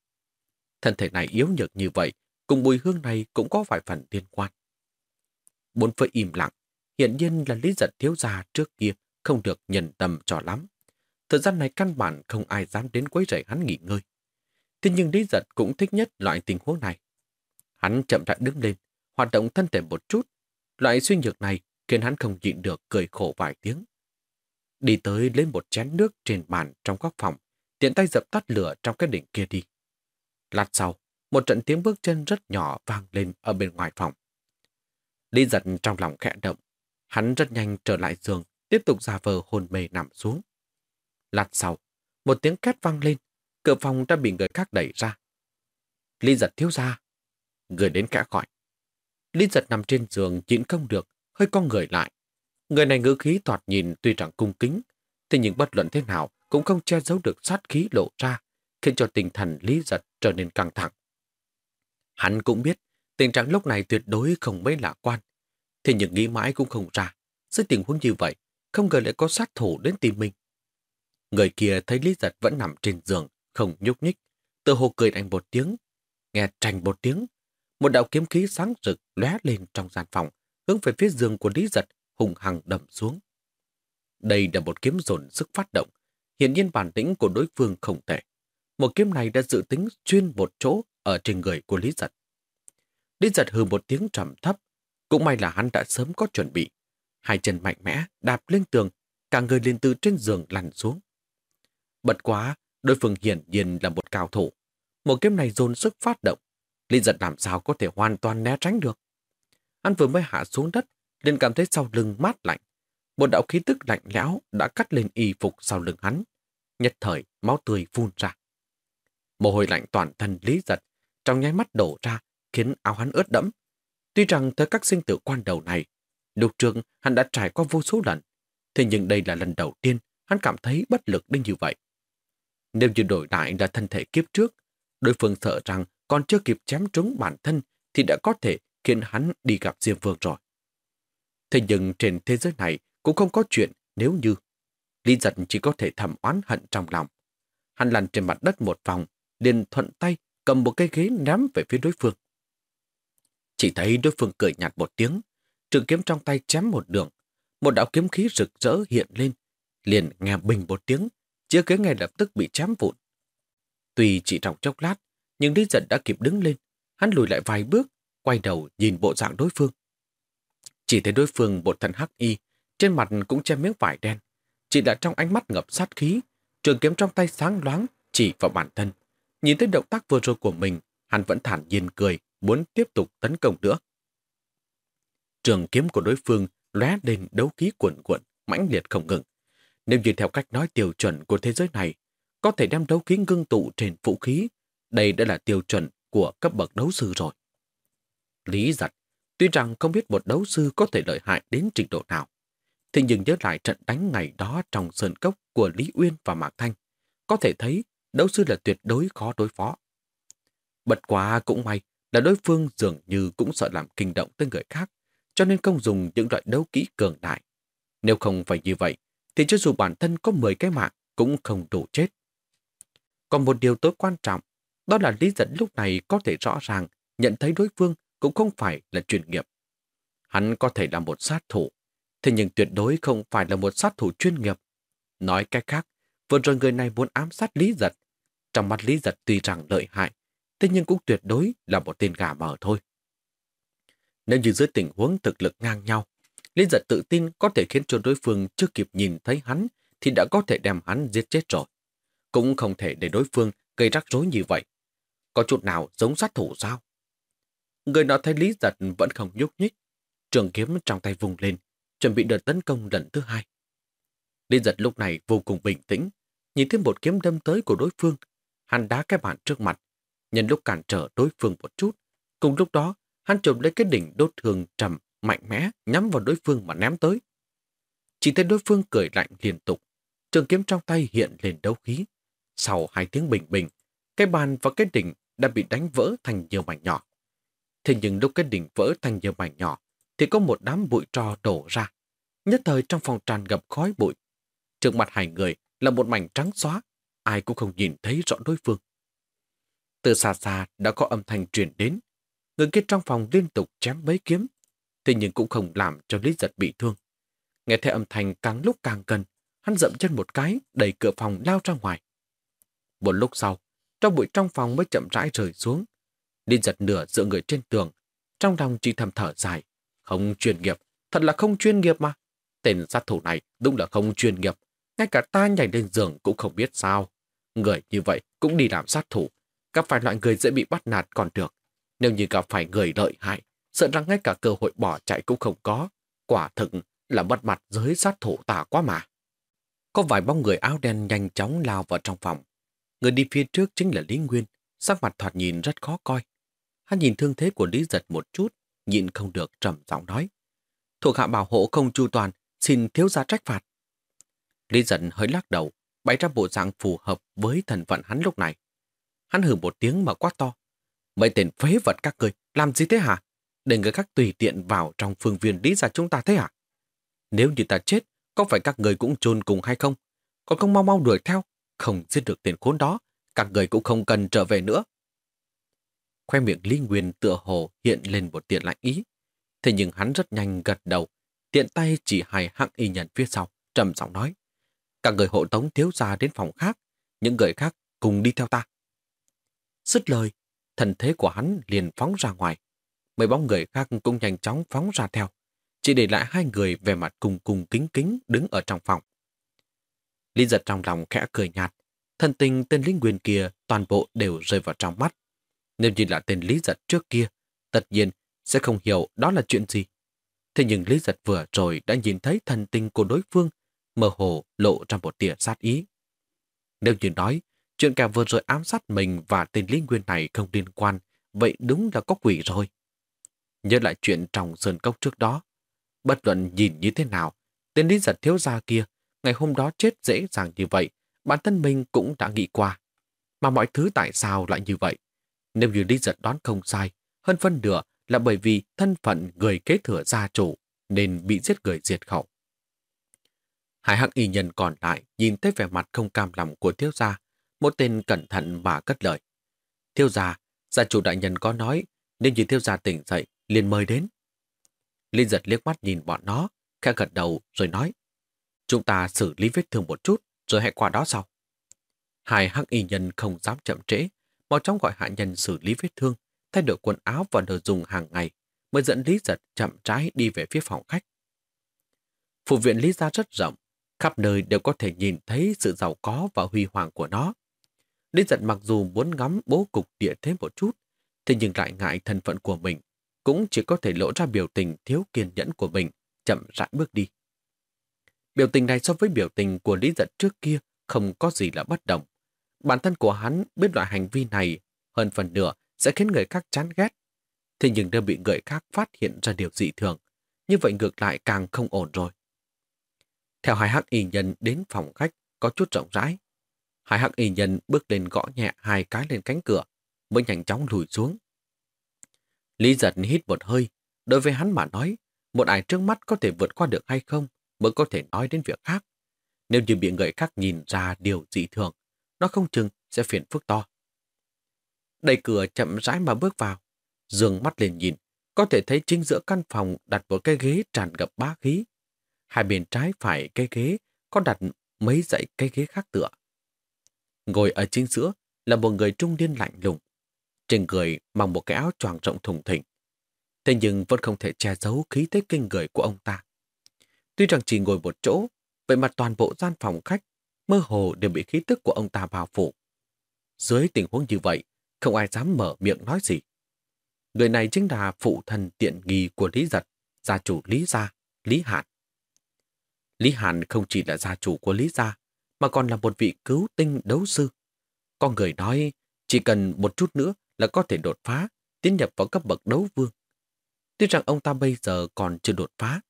[SPEAKER 1] Thân thể này yếu nhược như vậy, cùng mùi hương này cũng có vài phần liên quan. Bốn phơi im lặng, hiện nhiên là lý giật thiếu gia trước kia không được nhận tâm cho lắm. Thời gian này căn bản không ai dám đến quấy rầy hắn nghỉ ngơi. Thế nhưng Lý Giật cũng thích nhất loại tình huống này. Hắn chậm rãi đứng lên, hoạt động thân thể một chút. Loại suy nhược này khiến hắn không nhịn được cười khổ vài tiếng. Đi tới lấy một chén nước trên bàn trong góc phòng, tiện tay dập tắt lửa trong cái đỉnh kia đi. Lát sau, một trận tiếng bước chân rất nhỏ vang lên ở bên ngoài phòng. Lý giật trong lòng khẽ động. Hắn rất nhanh trở lại giường, tiếp tục giả vờ hồn mê nằm xuống. Lát sau, một tiếng két vang lên, cửa phòng đã bị người khác đẩy ra. Lý giật thiếu ra. Người đến kẽ gọi. Lý giật nằm trên giường chín không được, hơi con người lại. Người này ngữ khí toạt nhìn tuy rằng cung kính, thế nhưng bất luận thế nào cũng không che giấu được sát khí lộ ra, khiến cho tinh thần Lý giật trở nên căng thẳng. Hắn cũng biết tình trạng lúc này tuyệt đối không mấy lạc quan, Thế nhưng nghĩ mãi cũng không ra. Dưới tình huống như vậy, không ngờ lại có sát thủ đến tìm mình. Người kia thấy Lý Giật vẫn nằm trên giường, không nhúc nhích. Tự hồ cười đánh một tiếng, nghe trành một tiếng. Một đạo kiếm khí sáng rực lóe lên trong gian phòng, hướng về phía giường của Lý Giật, hùng hằng đầm xuống. Đây là một kiếm dồn sức phát động. Hiện nhiên bản tĩnh của đối phương không tệ. Một kiếm này đã dự tính chuyên một chỗ ở trên người của Lý Giật. Lý Giật hừ một tiếng trầm thấp. Cũng may là hắn đã sớm có chuẩn bị. Hai chân mạnh mẽ đạp lên tường, cả người liền từ trên giường lăn xuống. Bật quá, đối phương hiển nhiên là một cao thủ. Một kiếm này dồn sức phát động. Lý giật làm sao có thể hoàn toàn né tránh được. Hắn vừa mới hạ xuống đất, liền cảm thấy sau lưng mát lạnh. Một đạo khí tức lạnh lẽo đã cắt lên y phục sau lưng hắn. Nhất thời, máu tươi phun ra. Mồ hôi lạnh toàn thân Lý giật, trong nháy mắt đổ ra, khiến áo hắn ướt đẫm. Tuy rằng tới các sinh tử quan đầu này, lục trường hắn đã trải qua vô số lần, thế nhưng đây là lần đầu tiên hắn cảm thấy bất lực đến như vậy. Nếu như đổi lại là thân thể kiếp trước, đối phương sợ rằng còn chưa kịp chém trúng bản thân thì đã có thể khiến hắn đi gặp Diêm Vương rồi. Thế nhưng trên thế giới này cũng không có chuyện nếu như Lý giật chỉ có thể thầm oán hận trong lòng. Hắn lăn trên mặt đất một vòng, liền thuận tay cầm một cây ghế ném về phía đối phương. Chỉ thấy đối phương cười nhạt một tiếng, trường kiếm trong tay chém một đường. Một đạo kiếm khí rực rỡ hiện lên, liền nghe bình một tiếng, chiếc ghế ngay lập tức bị chém vụn. Tuy chỉ trong chốc lát, nhưng Lý giật đã kịp đứng lên. Hắn lùi lại vài bước, quay đầu nhìn bộ dạng đối phương. Chỉ thấy đối phương một thần hắc y, trên mặt cũng che miếng vải đen. Chỉ là trong ánh mắt ngập sát khí, trường kiếm trong tay sáng loáng chỉ vào bản thân. Nhìn thấy động tác vừa rồi của mình, hắn vẫn thản nhiên cười, muốn tiếp tục tấn công nữa. Trường kiếm của đối phương lóe lên đấu khí cuộn cuộn, mãnh liệt không ngừng. Nếu như theo cách nói tiêu chuẩn của thế giới này, có thể đem đấu khí ngưng tụ trên vũ khí, đây đã là tiêu chuẩn của cấp bậc đấu sư rồi. Lý giật, tuy rằng không biết một đấu sư có thể lợi hại đến trình độ nào, thì nhưng nhớ lại trận đánh ngày đó trong sơn cốc của Lý Uyên và Mạc Thanh, có thể thấy đấu sư là tuyệt đối khó đối phó. Bật quá cũng may là đối phương dường như cũng sợ làm kinh động tới người khác, cho nên không dùng những loại đấu kỹ cường đại. Nếu không phải như vậy, thì cho dù bản thân có 10 cái mạng cũng không đủ chết. Còn một điều tối quan trọng, đó là Lý Dẫn lúc này có thể rõ ràng nhận thấy đối phương cũng không phải là chuyên nghiệp. Hắn có thể là một sát thủ, thế nhưng tuyệt đối không phải là một sát thủ chuyên nghiệp. Nói cách khác, vừa rồi người này muốn ám sát Lý Giật. Trong mắt Lý Giật tuy rằng lợi hại, thế nhưng cũng tuyệt đối là một tên gà mờ thôi. Nếu như dưới tình huống thực lực ngang nhau, Lý Giật tự tin có thể khiến cho đối phương chưa kịp nhìn thấy hắn thì đã có thể đem hắn giết chết rồi. Cũng không thể để đối phương gây rắc rối như vậy. Có chút nào giống sát thủ sao? Người nọ thấy Lý Giật vẫn không nhúc nhích. Trường kiếm trong tay vùng lên, chuẩn bị đợt tấn công lần thứ hai. Lý Giật lúc này vô cùng bình tĩnh, nhìn thấy một kiếm đâm tới của đối phương. Hắn đá cái bàn trước mặt, nhân lúc cản trở đối phương một chút. Cùng lúc đó, hắn trộm lấy cái đỉnh đốt thường trầm, mạnh mẽ, nhắm vào đối phương mà ném tới. Chỉ thấy đối phương cười lạnh liên tục, trường kiếm trong tay hiện lên đấu khí. Sau hai tiếng bình bình, cái bàn và cái đỉnh đã bị đánh vỡ thành nhiều mảnh nhỏ. Thế nhưng lúc cái đỉnh vỡ thành nhiều mảnh nhỏ, thì có một đám bụi trò đổ ra. Nhất thời trong phòng tràn ngập khói bụi. Trước mặt hai người là một mảnh trắng xóa, ai cũng không nhìn thấy rõ đối phương. Từ xa xa đã có âm thanh truyền đến. Người kia trong phòng liên tục chém mấy kiếm, thế nhưng cũng không làm cho Lý Giật bị thương. Nghe thấy âm thanh càng lúc càng gần, hắn dậm chân một cái, đẩy cửa phòng lao ra ngoài. Một lúc sau, trong bụi trong phòng mới chậm rãi rời xuống. Lý giật nửa dựa người trên tường, trong lòng chỉ thầm thở dài. Không chuyên nghiệp, thật là không chuyên nghiệp mà. Tên sát thủ này đúng là không chuyên nghiệp. Ngay cả ta nhảy lên giường cũng không biết sao. Người như vậy cũng đi làm sát thủ. Gặp phải loại người dễ bị bắt nạt còn được. Nếu như gặp phải người lợi hại, sợ rằng ngay cả cơ hội bỏ chạy cũng không có. Quả thực là mất mặt giới sát thủ tà quá mà. Có vài bóng người áo đen nhanh chóng lao vào trong phòng. Người đi phía trước chính là Lý Nguyên, sắc mặt thoạt nhìn rất khó coi. Hắn nhìn thương thế của Lý Giật một chút, nhìn không được trầm giọng nói. Thuộc hạ bảo hộ không chu toàn, xin thiếu gia trách phạt. Lý Giật hơi lắc đầu, bày ra bộ dạng phù hợp với thần vận hắn lúc này. Hắn hử một tiếng mà quá to. Mấy tên phế vật các người, làm gì thế hả? Để người khác tùy tiện vào trong phương viên lý gia chúng ta thế à? Nếu như ta chết, có phải các người cũng chôn cùng hay không? Còn không mau mau đuổi theo, không giết được tiền khốn đó, các người cũng không cần trở về nữa. Khoe miệng Lý Nguyên tựa hồ hiện lên một tiện lạnh ý. Thế nhưng hắn rất nhanh gật đầu, tiện tay chỉ hai hạng y nhân phía sau, trầm giọng nói. Các người hộ tống thiếu gia đến phòng khác, những người khác cùng đi theo ta. Dứt lời, thần thế của hắn liền phóng ra ngoài. Mấy bóng người khác cũng nhanh chóng phóng ra theo. Chỉ để lại hai người về mặt cùng cùng kính kính đứng ở trong phòng. Lý giật trong lòng khẽ cười nhạt. Thần tình tên lý nguyên kia toàn bộ đều rơi vào trong mắt. Nếu như là tên Lý giật trước kia, tất nhiên sẽ không hiểu đó là chuyện gì. Thế nhưng Lý giật vừa rồi đã nhìn thấy thần tình của đối phương mơ hồ lộ ra một tia sát ý. Nếu như nói, chuyện cả vừa rồi ám sát mình và tên Lý Nguyên này không liên quan, vậy đúng là có quỷ rồi. Nhớ lại chuyện trong sơn cốc trước đó. Bất luận nhìn như thế nào, tên Lý giật thiếu gia kia, ngày hôm đó chết dễ dàng như vậy, bản thân mình cũng đã nghĩ qua. Mà mọi thứ tại sao lại như vậy? Nếu như Lý giật đoán không sai, hơn phân nửa là bởi vì thân phận người kế thừa gia chủ nên bị giết người diệt khẩu. Hai hắc y nhân còn lại nhìn thấy vẻ mặt không cam lòng của thiếu gia, một tên cẩn thận mà cất lời. Thiếu gia, gia chủ đại nhân có nói, nếu như thiếu gia tỉnh dậy, liền mời đến. Linh giật liếc mắt nhìn bọn nó, khẽ gật đầu rồi nói, chúng ta xử lý vết thương một chút, rồi hãy qua đó sau. Hai hắc y nhân không dám chậm trễ, mau chóng gọi hạ nhân xử lý vết thương, thay đổi quần áo và đồ dùng hàng ngày, mới dẫn Lý giật chậm trái đi về phía phòng khách. Phủ viện Lý gia rất rộng, khắp nơi đều có thể nhìn thấy sự giàu có và huy hoàng của nó. Lý giật mặc dù muốn ngắm bố cục địa thế một chút, thế nhưng lại ngại thân phận của mình, cũng chỉ có thể lộ ra biểu tình thiếu kiên nhẫn của mình, chậm rãi bước đi. Biểu tình này so với biểu tình của Lý giật trước kia không có gì là bất đồng. Bản thân của hắn biết loại hành vi này hơn phần nửa sẽ khiến người khác chán ghét. Thế nhưng đã bị người khác phát hiện ra điều dị thường, như vậy ngược lại càng không ổn rồi. Theo hai hắc y nhân đến phòng khách có chút rộng rãi. Hai hắc y nhân bước lên gõ nhẹ hai cái lên cánh cửa, mới nhanh chóng lùi xuống. Lý giật hít một hơi, đối với hắn mà nói, một ai trước mắt có thể vượt qua được hay không mới có thể nói đến việc khác. Nếu như bị người khác nhìn ra điều dị thường, nó không chừng sẽ phiền phức to. Đẩy cửa chậm rãi mà bước vào, dường mắt lên nhìn, có thể thấy chính giữa căn phòng đặt một cái ghế tràn ngập bá khí, Hai bên trái phải cái ghế có đặt mấy dãy cây ghế khác tựa. Ngồi ở chính giữa là một người trung niên lạnh lùng. Trên người mặc một cái áo choàng rộng thùng thình. Thế nhưng vẫn không thể che giấu khí thế kinh người của ông ta. Tuy rằng chỉ ngồi một chỗ, vậy mà toàn bộ gian phòng khách mơ hồ đều bị khí tức của ông ta bao phủ. Dưới tình huống như vậy, không ai dám mở miệng nói gì. Người này chính là phụ thần tiện nghi của Lý Giật, gia chủ Lý Gia, Lý Hạn. Lý Hàn không chỉ là gia chủ của Lý Gia, mà còn là một vị cứu tinh đấu sư. Có người nói chỉ cần một chút nữa là có thể đột phá, tiến nhập vào cấp bậc đấu vương. Tuy rằng ông ta bây giờ còn chưa đột phá,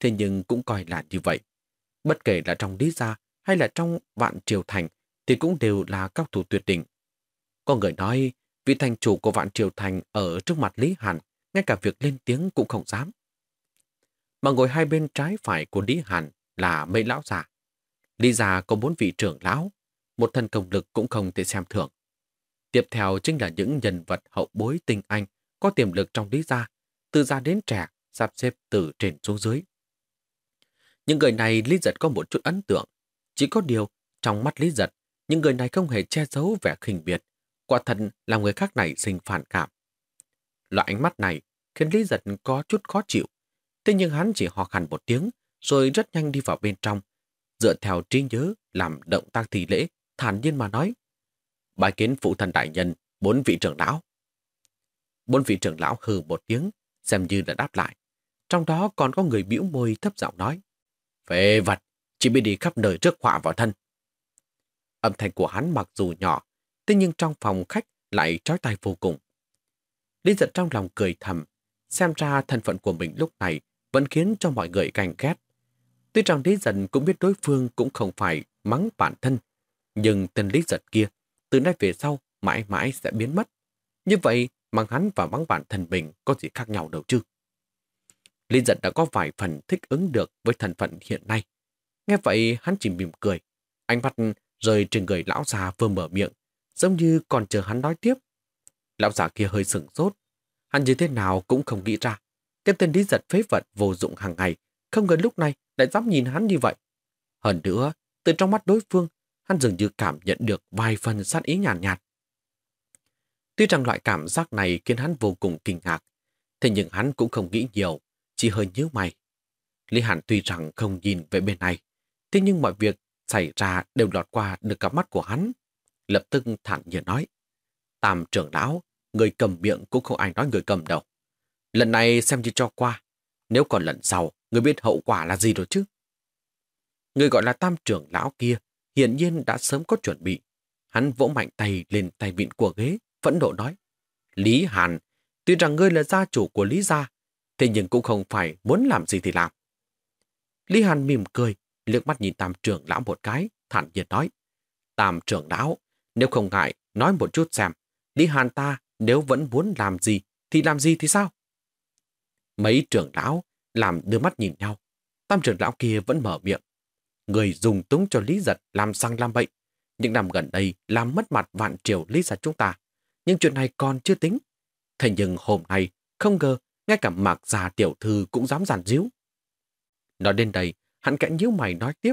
[SPEAKER 1] thế nhưng cũng coi là như vậy. Bất kể là trong Lý Gia hay là trong Vạn Triều Thành thì cũng đều là các thủ tuyệt đỉnh. Có người nói vị thành chủ của Vạn Triều Thành ở trước mặt Lý Hàn ngay cả việc lên tiếng cũng không dám. Mà ngồi hai bên trái phải của Lý Hàn là mấy lão già. Lý gia có bốn vị trưởng lão, một thân công lực cũng không thể xem thường. Tiếp theo chính là những nhân vật hậu bối tinh anh có tiềm lực trong lý gia, từ già đến trẻ, sắp xếp từ trên xuống dưới. Những người này Lý Giật có một chút ấn tượng. Chỉ có điều, trong mắt Lý Giật, những người này không hề che giấu vẻ khinh biệt. Quả thật là người khác này sinh phản cảm. Loại ánh mắt này khiến Lý Giật có chút khó chịu. Thế nhưng hắn chỉ hò khăn một tiếng, rồi rất nhanh đi vào bên trong, dựa theo trí nhớ làm động tác thị lễ, thản nhiên mà nói. Bài kiến phụ thần đại nhân, bốn vị trưởng lão. Bốn vị trưởng lão hừ một tiếng, xem như là đáp lại. Trong đó còn có người bĩu môi thấp giọng nói. Phê vật, chỉ biết đi khắp nơi trước họa vào thân. Âm thanh của hắn mặc dù nhỏ, thế nhưng trong phòng khách lại trói tay vô cùng. Lý giật trong lòng cười thầm, xem ra thân phận của mình lúc này vẫn khiến cho mọi người ganh ghét. Tuy rằng Lý Giật cũng biết đối phương cũng không phải mắng bản thân, nhưng tên Lý Giật kia từ nay về sau mãi mãi sẽ biến mất. Như vậy mang hắn và mang bản thân mình có gì khác nhau đâu chứ. Lý giận đã có vài phần thích ứng được với thần phận hiện nay. Nghe vậy hắn chỉ mỉm cười. Ánh mắt rơi trên người lão già vừa mở miệng, giống như còn chờ hắn nói tiếp. Lão già kia hơi sửng sốt. Hắn như thế nào cũng không nghĩ ra. Cái tên lý giật phế vật vô dụng hàng ngày, không ngờ lúc này lại dám nhìn hắn như vậy. Hơn nữa, từ trong mắt đối phương, hắn dường như cảm nhận được vài phần sát ý nhàn nhạt, nhạt. Tuy rằng loại cảm giác này khiến hắn vô cùng kinh ngạc, thế nhưng hắn cũng không nghĩ nhiều, chỉ hơi nhớ mày. Lý Hàn tuy rằng không nhìn về bên này, thế nhưng mọi việc xảy ra đều lọt qua được cặp mắt của hắn. Lập tức thản nhiên nói, Tam trưởng lão, người cầm miệng cũng không ai nói người cầm đâu. Lần này xem như cho qua, nếu còn lần sau, người biết hậu quả là gì rồi chứ? Người gọi là tam trưởng lão kia hiển nhiên đã sớm có chuẩn bị. Hắn vỗ mạnh tay lên tay vịn của ghế, phẫn nộ nói. Lý Hàn, tuy rằng ngươi là gia chủ của Lý gia, thế nhưng cũng không phải muốn làm gì thì làm. Lý Hàn mỉm cười, liếc mắt nhìn tam trưởng lão một cái, thản nhiên nói. Tam trưởng lão, nếu không ngại, nói một chút xem, Lý Hàn ta nếu vẫn muốn làm gì, thì làm gì thì sao? Mấy trưởng lão làm đưa mắt nhìn nhau. Tam trưởng lão kia vẫn mở miệng. Người dùng túng cho Lý Giật làm sang làm bệnh. Những năm gần đây làm mất mặt vạn triều Lý Giật chúng ta. Nhưng chuyện này còn chưa tính. Thế nhưng hôm nay, không ngờ, ngay cả mạc già tiểu thư cũng dám giản díu. Nói đến đây, hắn kẽ nhíu mày nói tiếp.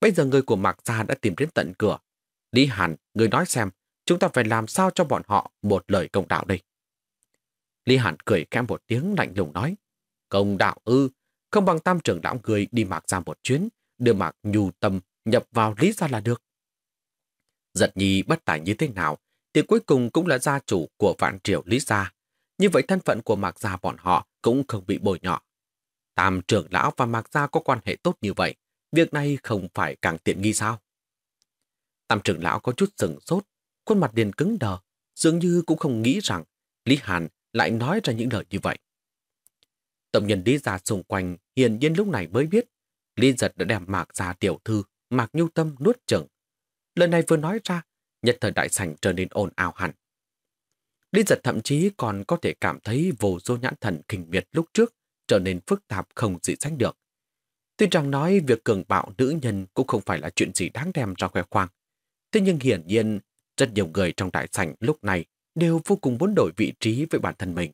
[SPEAKER 1] Bây giờ người của mạc già đã tìm đến tận cửa. Lý Hàn, người nói xem, chúng ta phải làm sao cho bọn họ một lời công đạo đây. Lý Hàn cười khẽ một tiếng lạnh lùng nói. Công đạo ư, không bằng tam trưởng lão người đi mạc ra một chuyến, đưa mạc nhu tâm nhập vào lý gia là được. Giật nhi bất tài như thế nào, thì cuối cùng cũng là gia chủ của vạn triều lý gia. Như vậy thân phận của mạc gia bọn họ cũng không bị bồi nhọ. Tam trưởng lão và mạc gia có quan hệ tốt như vậy, việc này không phải càng tiện nghi sao? Tam trưởng lão có chút sừng sốt, khuôn mặt liền cứng đờ, dường như cũng không nghĩ rằng Lý Hàn lại nói ra những lời như vậy. Tổng nhân Lý Gia xung quanh hiển nhiên lúc này mới biết Lý Giật đã đem Mạc ra tiểu thư, Mạc Nhu Tâm nuốt chừng. Lần này vừa nói ra, nhất thời đại sảnh trở nên ồn ào hẳn. Lý Giật thậm chí còn có thể cảm thấy vô dô nhãn thần kinh miệt lúc trước trở nên phức tạp không dị sánh được. Tuy rằng nói việc cường bạo nữ nhân cũng không phải là chuyện gì đáng đem ra khoe khoang. Thế nhưng hiển nhiên, rất nhiều người trong đại sảnh lúc này đều vô cùng muốn đổi vị trí với bản thân mình.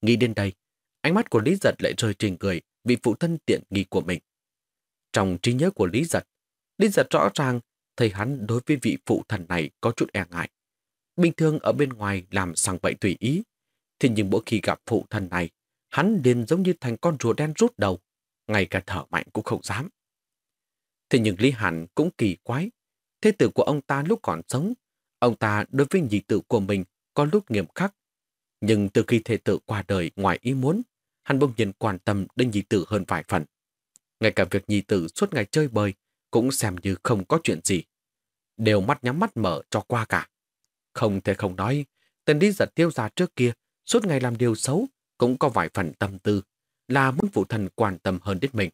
[SPEAKER 1] Nghĩ đến đây, ánh mắt của Lý Giật lại rơi trên người vị phụ thân tiện nghi của mình. Trong trí nhớ của Lý Giật, Lý Giật rõ ràng thấy hắn đối với vị phụ thần này có chút e ngại. Bình thường ở bên ngoài làm sằng bậy tùy ý, thì nhưng mỗi khi gặp phụ thần này, hắn liền giống như thành con rùa đen rút đầu, ngay cả thở mạnh cũng không dám. Thế nhưng Lý Hàn cũng kỳ quái, thế tử của ông ta lúc còn sống Ông ta đối với nhị tử của mình có lúc nghiêm khắc. Nhưng từ khi thế tử qua đời ngoài ý muốn, hắn bỗng nhiên quan tâm đến nhị tử hơn vài phần. Ngay cả việc nhị tử suốt ngày chơi bời cũng xem như không có chuyện gì. Đều mắt nhắm mắt mở cho qua cả. Không thể không nói, tên lý giật tiêu ra trước kia suốt ngày làm điều xấu cũng có vài phần tâm tư là muốn phụ thần quan tâm hơn đến mình.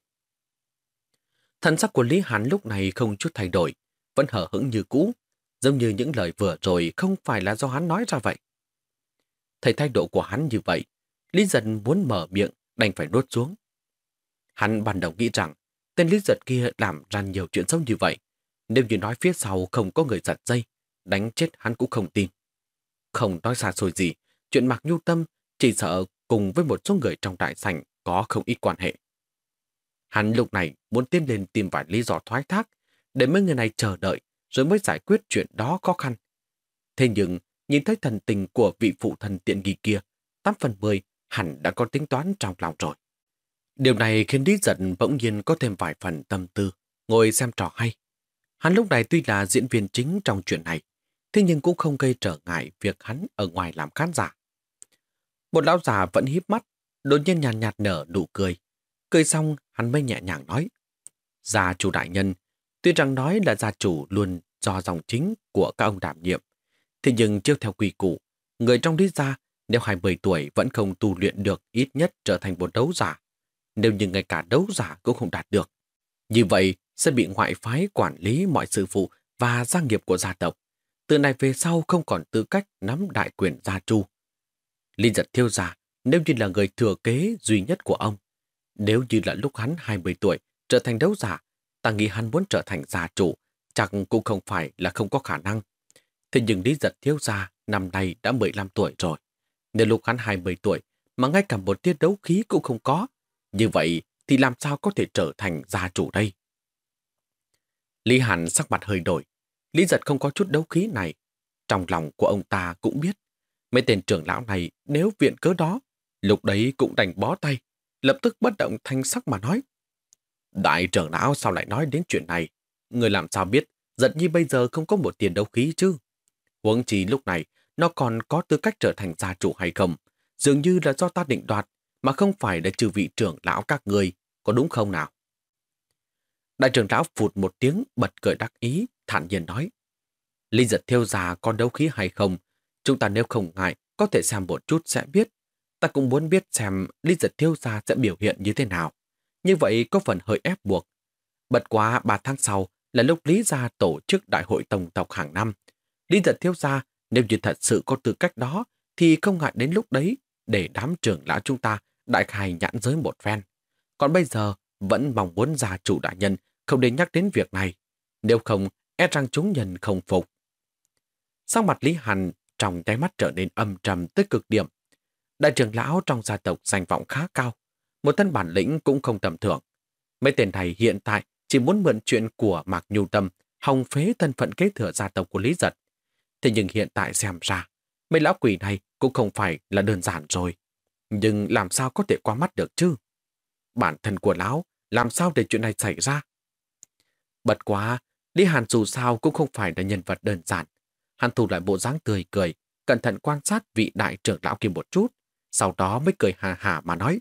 [SPEAKER 1] Thần sắc của Lý Hán lúc này không chút thay đổi, vẫn hở hững như cũ, giống như những lời vừa rồi không phải là do hắn nói ra vậy. Thấy thái độ của hắn như vậy, Lý Giật muốn mở miệng, đành phải nuốt xuống. Hắn ban đầu nghĩ rằng tên Lý Giật kia làm ra nhiều chuyện xấu như vậy. Nếu như nói phía sau không có người giật dây, đánh chết hắn cũng không tin. Không nói xa xôi gì, chuyện Mạc Nhu Tâm chỉ sợ cùng với một số người trong đại sảnh có không ít quan hệ. Hắn lúc này muốn tiến lên tìm vài lý do thoái thác để mấy người này chờ đợi rồi mới giải quyết chuyện đó khó khăn. Thế nhưng, nhìn thấy thần tình của vị phụ thần tiện nghi kia, 8 phần 10 hẳn đã có tính toán trong lòng rồi. Điều này khiến Lý Giận bỗng nhiên có thêm vài phần tâm tư, ngồi xem trò hay. Hắn lúc này tuy là diễn viên chính trong chuyện này, thế nhưng cũng không gây trở ngại việc hắn ở ngoài làm khán giả. Một lão già vẫn híp mắt, đột nhiên nhàn nhạt, nhạt nở nụ cười. Cười xong, hắn mới nhẹ nhàng nói. Gia chủ đại nhân, Tuy rằng nói là gia chủ luôn do dòng chính của các ông đảm nhiệm, thì nhưng chưa theo quy củ, người trong lý gia nếu 20 tuổi vẫn không tu luyện được ít nhất trở thành một đấu giả. Nếu như ngay cả đấu giả cũng không đạt được. Như vậy sẽ bị ngoại phái quản lý mọi sự vụ và gia nghiệp của gia tộc. từ này về sau không còn tư cách nắm đại quyền gia tru. linh giật thiêu giả nếu như là người thừa kế duy nhất của ông, nếu như là lúc hắn 20 tuổi trở thành đấu giả, ta nghĩ hắn muốn trở thành gia chủ, chẳng cũng không phải là không có khả năng. Thế nhưng Lý giật thiếu gia năm nay đã 15 tuổi rồi. Nếu lúc hắn 20 tuổi mà ngay cả một tiết đấu khí cũng không có, như vậy thì làm sao có thể trở thành gia chủ đây? Lý Hàn sắc mặt hơi đổi. Lý giật không có chút đấu khí này. Trong lòng của ông ta cũng biết. Mấy tên trưởng lão này nếu viện cớ đó, lúc đấy cũng đành bó tay. Lập tức bất động thanh sắc mà nói. Đại trưởng lão sao lại nói đến chuyện này? Người làm sao biết giật nhi bây giờ không có một tiền đấu khí chứ? Huống chi lúc này nó còn có tư cách trở thành gia chủ hay không? Dường như là do ta định đoạt mà không phải là trừ vị trưởng lão các người, có đúng không nào? Đại trưởng lão phụt một tiếng bật cười đắc ý, thản nhiên nói. Lý giật theo già con đấu khí hay không? Chúng ta nếu không ngại, có thể xem một chút sẽ biết. Ta cũng muốn biết xem Lý giật thiêu gia sẽ biểu hiện như thế nào. Như vậy có phần hơi ép buộc. Bật quá 3 tháng sau là lúc Lý gia tổ chức đại hội tổng tộc hàng năm. Lý giật thiêu gia nếu như thật sự có tư cách đó thì không ngại đến lúc đấy để đám trưởng lão chúng ta đại khai nhãn giới một phen. Còn bây giờ vẫn mong muốn gia chủ đại nhân không đến nhắc đến việc này. Nếu không, e rằng chúng nhân không phục. Sau mặt Lý Hàn trong đáy mắt trở nên âm trầm tới cực điểm. Đại trưởng lão trong gia tộc danh vọng khá cao. Một thân bản lĩnh cũng không tầm thường. Mấy tên này hiện tại chỉ muốn mượn chuyện của Mạc Nhu Tâm hòng phế thân phận kế thừa gia tộc của Lý Giật. Thế nhưng hiện tại xem ra, mấy lão quỷ này cũng không phải là đơn giản rồi. Nhưng làm sao có thể qua mắt được chứ? Bản thân của lão, làm sao để chuyện này xảy ra? Bật quá, Lý Hàn dù sao cũng không phải là nhân vật đơn giản. Hắn thu lại bộ dáng tươi cười, cẩn thận quan sát vị đại trưởng lão kia một chút, sau đó mới cười hà hà mà nói.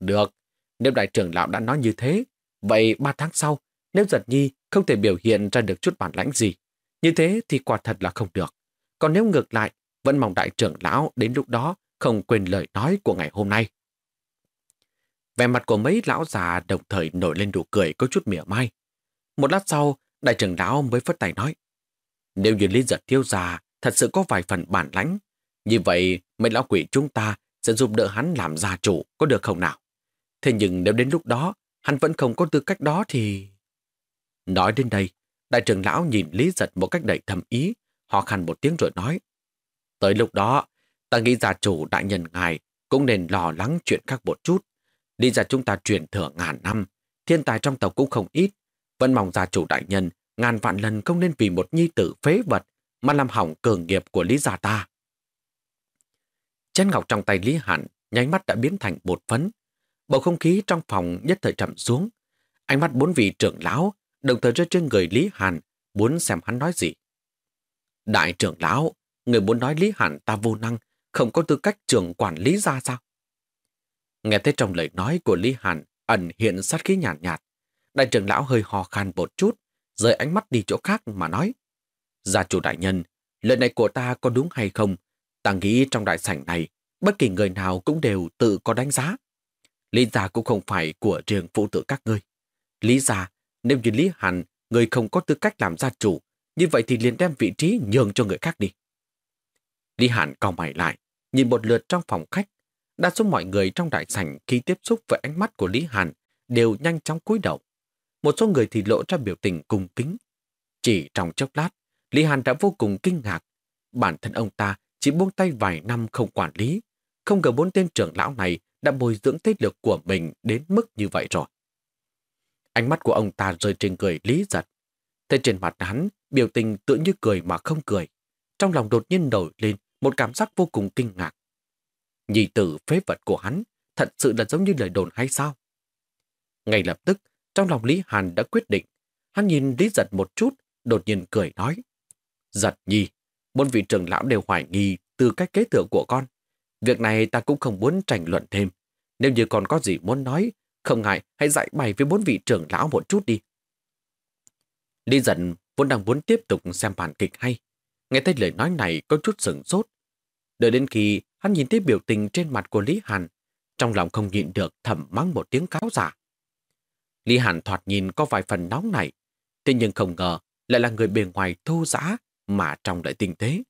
[SPEAKER 1] Được, nếu đại trưởng lão đã nói như thế, vậy ba tháng sau, nếu giật nhi không thể biểu hiện ra được chút bản lãnh gì, như thế thì quả thật là không được. Còn nếu ngược lại, vẫn mong đại trưởng lão đến lúc đó không quên lời nói của ngày hôm nay. Vẻ mặt của mấy lão già đồng thời nổi lên đủ cười có chút mỉa mai. Một lát sau, đại trưởng lão mới phất tay nói. Nếu như Lý Giật Thiếu Già thật sự có vài phần bản lãnh, như vậy mấy lão quỷ chúng ta sẽ giúp đỡ hắn làm gia chủ, có được không nào? Thế nhưng nếu đến lúc đó, hắn vẫn không có tư cách đó thì... Nói đến đây, đại trưởng lão nhìn Lý Giật một cách đầy thầm ý, họ khăn một tiếng rồi nói. Tới lúc đó, ta nghĩ gia chủ đại nhân ngài cũng nên lo lắng chuyện khác một chút. Lý ra chúng ta truyền thừa ngàn năm, thiên tài trong tộc cũng không ít. Vẫn mong gia chủ đại nhân ngàn vạn lần không nên vì một nhi tử phế vật mà làm hỏng cường nghiệp của Lý gia ta. Chén ngọc trong tay Lý Hạn nháy mắt đã biến thành bột phấn. Bầu không khí trong phòng nhất thời chậm xuống. Ánh mắt bốn vị trưởng lão đồng thời rơi trên người Lý Hàn muốn xem hắn nói gì. Đại trưởng lão, người muốn nói Lý Hàn ta vô năng, không có tư cách trưởng quản lý ra sao? Nghe thấy trong lời nói của Lý Hàn ẩn hiện sát khí nhàn nhạt, nhạt, đại trưởng lão hơi hò khan một chút, rời ánh mắt đi chỗ khác mà nói. Gia chủ đại nhân, lời này của ta có đúng hay không? Ta nghĩ trong đại sảnh này, bất kỳ người nào cũng đều tự có đánh giá. Lý gia cũng không phải của riêng phụ tử các ngươi. Lý gia, nếu như Lý Hàn, người không có tư cách làm gia chủ, như vậy thì liền đem vị trí nhường cho người khác đi. Lý Hàn cau mày lại, nhìn một lượt trong phòng khách. Đa số mọi người trong đại sảnh khi tiếp xúc với ánh mắt của Lý Hàn đều nhanh chóng cúi đầu. Một số người thì lộ ra biểu tình cung kính. Chỉ trong chốc lát, Lý Hàn đã vô cùng kinh ngạc. Bản thân ông ta chỉ buông tay vài năm không quản lý. Không ngờ bốn tên trưởng lão này đã bồi dưỡng thế lực của mình đến mức như vậy rồi. Ánh mắt của ông ta rơi trên người Lý giật. Thế trên mặt hắn, biểu tình tựa như cười mà không cười. Trong lòng đột nhiên nổi lên một cảm giác vô cùng kinh ngạc. Nhị tử phế vật của hắn thật sự là giống như lời đồn hay sao? Ngay lập tức, trong lòng Lý Hàn đã quyết định. Hắn nhìn Lý Giật một chút, đột nhiên cười nói. Giật nhi, bốn vị trưởng lão đều hoài nghi từ cách kế thừa của con. Việc này ta cũng không muốn tranh luận thêm. Nếu như còn có gì muốn nói, không ngại hãy dạy bày với bốn vị trưởng lão một chút đi. Lý giận vốn đang muốn tiếp tục xem bản kịch hay. Nghe thấy lời nói này có chút sửng sốt. Đợi đến khi hắn nhìn thấy biểu tình trên mặt của Lý Hàn, trong lòng không nhịn được thầm mắng một tiếng cáo giả. Lý Hàn thoạt nhìn có vài phần nóng này, thế nhưng không ngờ lại là người bề ngoài thô giã, mà trong lại tinh tế.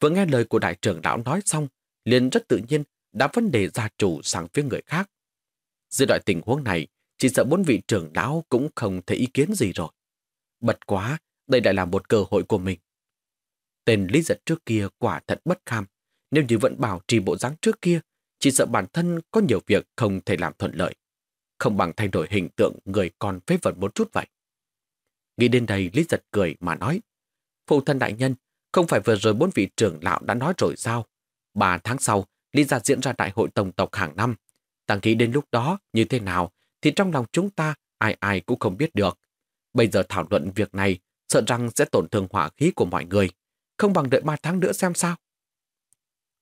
[SPEAKER 1] Vừa nghe lời của đại trưởng lão nói xong, liền rất tự nhiên đã vấn đề gia chủ sang phía người khác. Dưới loại tình huống này, chỉ sợ bốn vị trưởng lão cũng không thấy ý kiến gì rồi. Bật quá, đây lại là một cơ hội của mình. Tên Lý Giật trước kia quả thật bất kham. Nếu như vẫn bảo trì bộ dáng trước kia, chỉ sợ bản thân có nhiều việc không thể làm thuận lợi. Không bằng thay đổi hình tượng người con phế vật một chút vậy. Nghĩ đến đây, Lý Giật cười mà nói. Phụ thân đại nhân, không phải vừa rồi bốn vị trưởng lão đã nói rồi sao? Ba tháng sau, Lý Gia diễn ra đại hội tổng tộc hàng năm. Ta nghĩ đến lúc đó như thế nào thì trong lòng chúng ta ai ai cũng không biết được. Bây giờ thảo luận việc này sợ rằng sẽ tổn thương hỏa khí của mọi người. Không bằng đợi ba tháng nữa xem sao.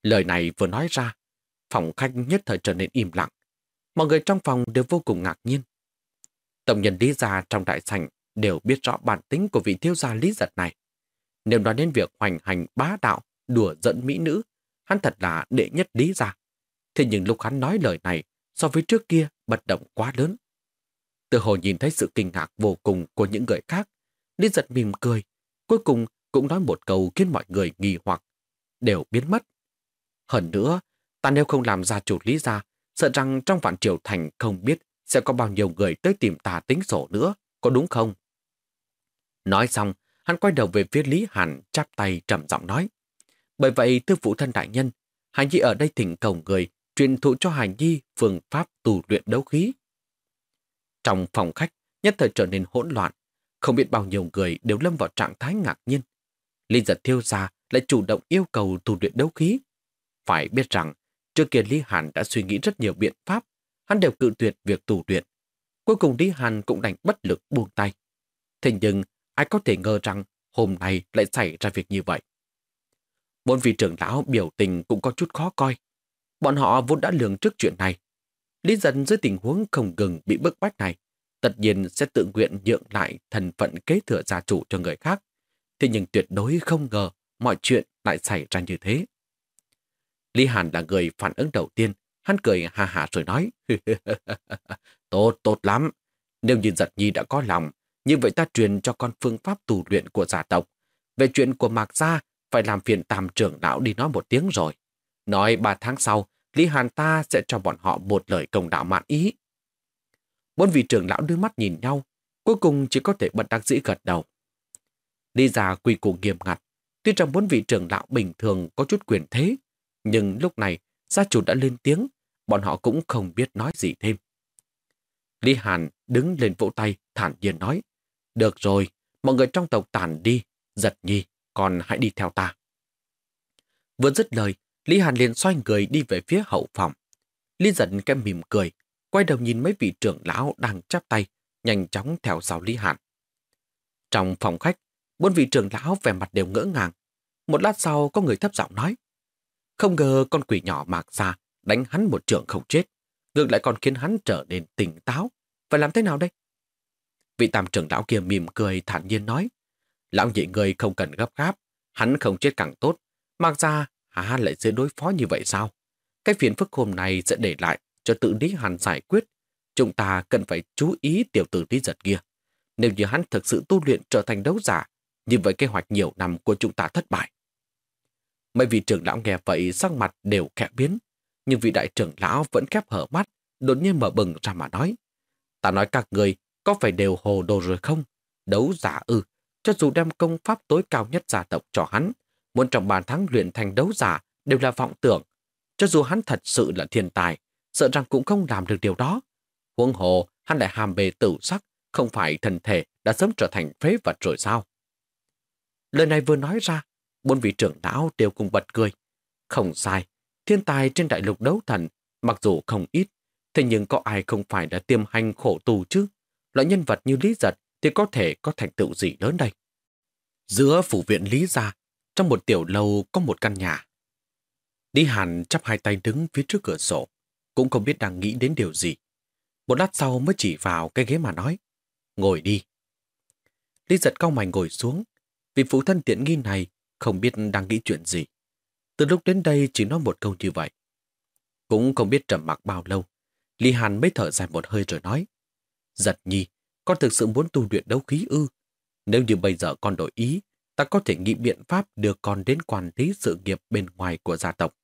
[SPEAKER 1] Lời này vừa nói ra, phòng khách nhất thời trở nên im lặng. Mọi người trong phòng đều vô cùng ngạc nhiên. Tổng nhân Lý Gia trong đại sảnh đều biết rõ bản tính của vị thiếu gia Lý Giật này. Nếu nói đến việc hoành hành bá đạo, đùa dẫn mỹ nữ, hắn thật là đệ nhất Lý Gia. Thế nhưng lúc hắn nói lời này, so với trước kia bật động quá lớn. Từ hồ nhìn thấy sự kinh ngạc vô cùng của những người khác, Lý Giật mỉm cười, cuối cùng cũng nói một câu khiến mọi người nghi hoặc, đều biến mất. Hơn nữa, ta nếu không làm ra chủ Lý ra, sợ rằng trong vạn triều thành không biết sẽ có bao nhiêu người tới tìm ta tính sổ nữa, có đúng không? Nói xong, hắn quay đầu về phía Lý Hàn chắp tay trầm giọng nói. Bởi vậy, thưa phụ thân đại nhân, hãy chỉ ở đây thỉnh cầu người truyền thụ cho Hải Nhi phương pháp tu luyện đấu khí. Trong phòng khách, nhất thời trở nên hỗn loạn, không biết bao nhiêu người đều lâm vào trạng thái ngạc nhiên. Lý giật thiêu ra lại chủ động yêu cầu tu luyện đấu khí. Phải biết rằng, trước kia Lý Hàn đã suy nghĩ rất nhiều biện pháp, hắn đều cự tuyệt việc tu luyện. Cuối cùng Lý Hàn cũng đành bất lực buông tay. Thế nhưng, ai có thể ngờ rằng hôm nay lại xảy ra việc như vậy. Bốn vị trưởng lão biểu tình cũng có chút khó coi. Bọn họ vốn đã lường trước chuyện này. Lý dân dưới tình huống không ngừng bị bức bách này, tất nhiên sẽ tự nguyện nhượng lại thần phận kế thừa gia chủ cho người khác. Thế nhưng tuyệt đối không ngờ mọi chuyện lại xảy ra như thế. Lý Hàn là người phản ứng đầu tiên, hắn cười hà hà rồi nói, tốt, tốt lắm. Nếu như giật nhi đã có lòng, như vậy ta truyền cho con phương pháp tù luyện của gia tộc. Về chuyện của Mạc Gia, phải làm phiền tam trưởng lão đi nói một tiếng rồi. Nói ba tháng sau, Lý Hàn ta sẽ cho bọn họ một lời công đạo mạn ý. Bốn vị trưởng lão đưa mắt nhìn nhau, cuối cùng chỉ có thể bật đắc dĩ gật đầu. Lý già quy củ nghiêm ngặt, tuy rằng bốn vị trưởng lão bình thường có chút quyền thế, nhưng lúc này gia chủ đã lên tiếng, bọn họ cũng không biết nói gì thêm. Lý Hàn đứng lên vỗ tay, thản nhiên nói, được rồi, mọi người trong tộc tản đi, giật nhi, còn hãy đi theo ta. Vừa dứt lời, Lý Hàn liền xoay người đi về phía hậu phòng. Lý giận cái mỉm cười, quay đầu nhìn mấy vị trưởng lão đang chắp tay, nhanh chóng theo sau Lý Hàn. Trong phòng khách, bốn vị trưởng lão vẻ mặt đều ngỡ ngàng. Một lát sau có người thấp giọng nói. Không ngờ con quỷ nhỏ mạc ra đánh hắn một trưởng không chết. Ngược lại còn khiến hắn trở nên tỉnh táo. Phải làm thế nào đây? Vị tam trưởng lão kia mỉm cười thản nhiên nói. Lão nhị người không cần gấp gáp. Hắn không chết càng tốt. Mạc ra hả lại dễ đối phó như vậy sao? Cái phiền phức hôm nay sẽ để lại cho tự Lý Hàn giải quyết. Chúng ta cần phải chú ý tiểu tử Lý Giật kia. Nếu như hắn thực sự tu luyện trở thành đấu giả, như vậy kế hoạch nhiều năm của chúng ta thất bại. Mấy vị trưởng lão nghe vậy sắc mặt đều khẽ biến, nhưng vị đại trưởng lão vẫn khép hở mắt, đột nhiên mở bừng ra mà nói. Ta nói các người có phải đều hồ đồ rồi không? Đấu giả ư, cho dù đem công pháp tối cao nhất gia tộc cho hắn, muốn trong bàn tháng luyện thành đấu giả đều là vọng tưởng. Cho dù hắn thật sự là thiên tài, sợ rằng cũng không làm được điều đó. Huống hồ, hắn lại hàm bề tử sắc, không phải thần thể đã sớm trở thành phế vật rồi sao? Lời này vừa nói ra, bốn vị trưởng lão đều cùng bật cười. Không sai, thiên tài trên đại lục đấu thần, mặc dù không ít, thế nhưng có ai không phải đã tiêm hành khổ tù chứ? Loại nhân vật như Lý Giật thì có thể có thành tựu gì lớn đây? Giữa phủ viện Lý Gia, trong một tiểu lâu có một căn nhà. Lý Hàn chắp hai tay đứng phía trước cửa sổ, cũng không biết đang nghĩ đến điều gì. Một lát sau mới chỉ vào cái ghế mà nói, ngồi đi. Lý giật cao mày ngồi xuống, vì phụ thân tiện nghi này không biết đang nghĩ chuyện gì. Từ lúc đến đây chỉ nói một câu như vậy. Cũng không biết trầm mặc bao lâu, Lý Hàn mới thở dài một hơi rồi nói, giật nhi, con thực sự muốn tu luyện đấu khí ư. Nếu như bây giờ con đổi ý, ta có thể nghĩ biện pháp đưa con đến quản lý sự nghiệp bên ngoài của gia tộc.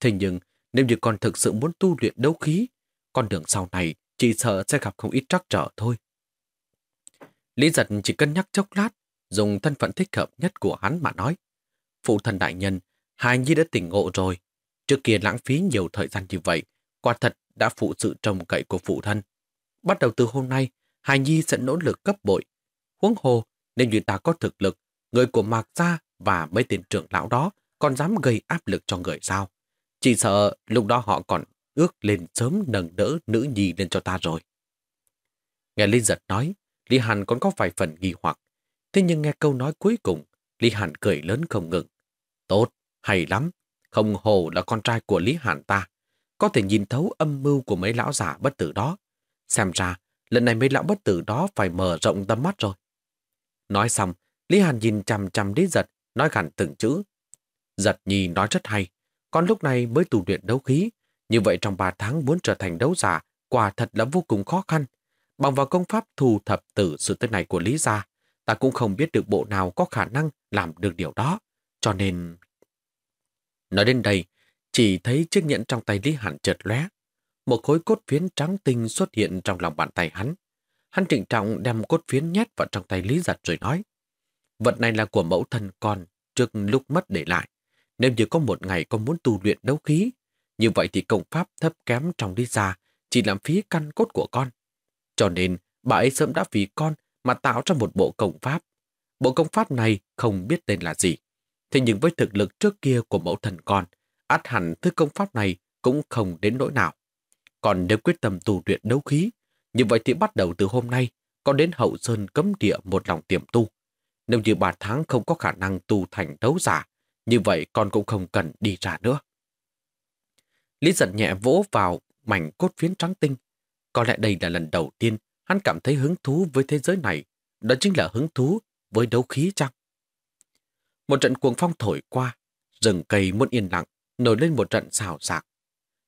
[SPEAKER 1] Thế nhưng, nếu như con thực sự muốn tu luyện đấu khí, con đường sau này chỉ sợ sẽ gặp không ít trắc trở thôi. Lý giật chỉ cân nhắc chốc lát, dùng thân phận thích hợp nhất của hắn mà nói. Phụ thần đại nhân, Hài Nhi đã tỉnh ngộ rồi. Trước kia lãng phí nhiều thời gian như vậy, quả thật đã phụ sự trông cậy của phụ thân. Bắt đầu từ hôm nay, Hài Nhi sẽ nỗ lực cấp bội. Huống hồ, nếu như ta có thực lực, người của Mạc Gia và mấy tên trưởng lão đó còn dám gây áp lực cho người sao. Chỉ sợ lúc đó họ còn ước lên sớm nâng đỡ nữ nhi lên cho ta rồi. Nghe Lý Giật nói, Lý Hàn còn có vài phần nghi hoặc. Thế nhưng nghe câu nói cuối cùng, Lý Hàn cười lớn không ngừng. Tốt, hay lắm. Không hồ là con trai của Lý Hàn ta. Có thể nhìn thấu âm mưu của mấy lão giả bất tử đó. Xem ra, lần này mấy lão bất tử đó phải mở rộng tầm mắt rồi. Nói xong, Lý Hàn nhìn chằm chằm đến Giật, nói gặn từng chữ. Giật nhì nói rất hay. Con lúc này mới tu luyện đấu khí. Như vậy trong 3 tháng muốn trở thành đấu giả, quả thật là vô cùng khó khăn. Bằng vào công pháp thu thập tử sự tên này của Lý Gia, ta cũng không biết được bộ nào có khả năng làm được điều đó. Cho nên... Nói đến đây, chỉ thấy chiếc nhẫn trong tay Lý Hàn chợt lóe. Một khối cốt phiến trắng tinh xuất hiện trong lòng bàn tay hắn. Hắn trịnh trọng đem cốt phiến nhét vào trong tay Lý Giật rồi nói. Vật này là của mẫu thân con trước lúc mất để lại. Nếu như có một ngày con muốn tu luyện đấu khí, như vậy thì công pháp thấp kém trong đi ra chỉ làm phí căn cốt của con. Cho nên, bà ấy sớm đã vì con mà tạo ra một bộ công pháp. Bộ công pháp này không biết tên là gì. Thế nhưng với thực lực trước kia của mẫu thần con, át hẳn thứ công pháp này cũng không đến nỗi nào. Còn nếu quyết tâm tu luyện đấu khí, như vậy thì bắt đầu từ hôm nay, con đến hậu sơn cấm địa một lòng tiềm tu. Nếu như bà tháng không có khả năng tu thành đấu giả, như vậy con cũng không cần đi ra nữa. Lý giận nhẹ vỗ vào mảnh cốt phiến trắng tinh. Có lẽ đây là lần đầu tiên hắn cảm thấy hứng thú với thế giới này. Đó chính là hứng thú với đấu khí chăng? Một trận cuồng phong thổi qua, rừng cây muốn yên lặng, nổi lên một trận xào xạc.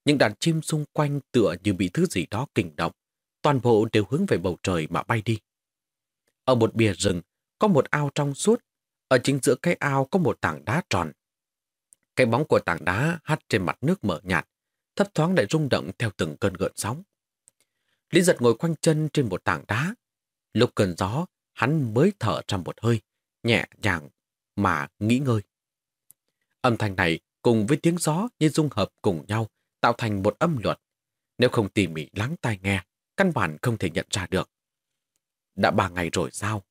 [SPEAKER 1] Những đàn chim xung quanh tựa như bị thứ gì đó kinh động, toàn bộ đều hướng về bầu trời mà bay đi. Ở một bìa rừng, có một ao trong suốt, ở chính giữa cái ao có một tảng đá tròn. Cái bóng của tảng đá hắt trên mặt nước mở nhạt, thấp thoáng lại rung động theo từng cơn gợn sóng. Lý giật ngồi quanh chân trên một tảng đá. Lúc cơn gió, hắn mới thở ra một hơi, nhẹ nhàng mà nghĩ ngơi. Âm thanh này cùng với tiếng gió như dung hợp cùng nhau tạo thành một âm luật. Nếu không tỉ mỉ lắng tai nghe, căn bản không thể nhận ra được. Đã ba ngày rồi sao?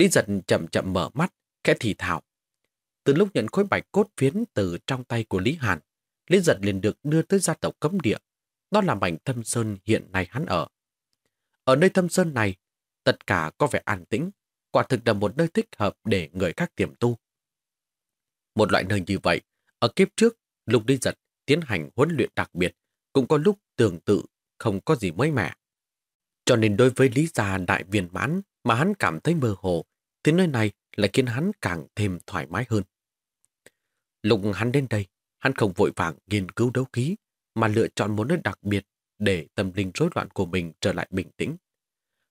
[SPEAKER 1] Lý giật chậm chậm mở mắt, khẽ thì thảo. Từ lúc nhận khối bạch cốt phiến từ trong tay của Lý Hàn, Lý giật liền được đưa tới gia tộc cấm địa. Đó là mảnh thâm sơn hiện nay hắn ở. Ở nơi thâm sơn này, tất cả có vẻ an tĩnh, quả thực là một nơi thích hợp để người khác tiềm tu. Một loại nơi như vậy, ở kiếp trước, lúc lý giật tiến hành huấn luyện đặc biệt, cũng có lúc tương tự, không có gì mới mẻ. Cho nên đối với lý gia đại viên mãn mà hắn cảm thấy mơ hồ, thì nơi này lại khiến hắn càng thêm thoải mái hơn. Lúc hắn đến đây, hắn không vội vàng nghiên cứu đấu khí, mà lựa chọn một nơi đặc biệt để tâm linh rối loạn của mình trở lại bình tĩnh.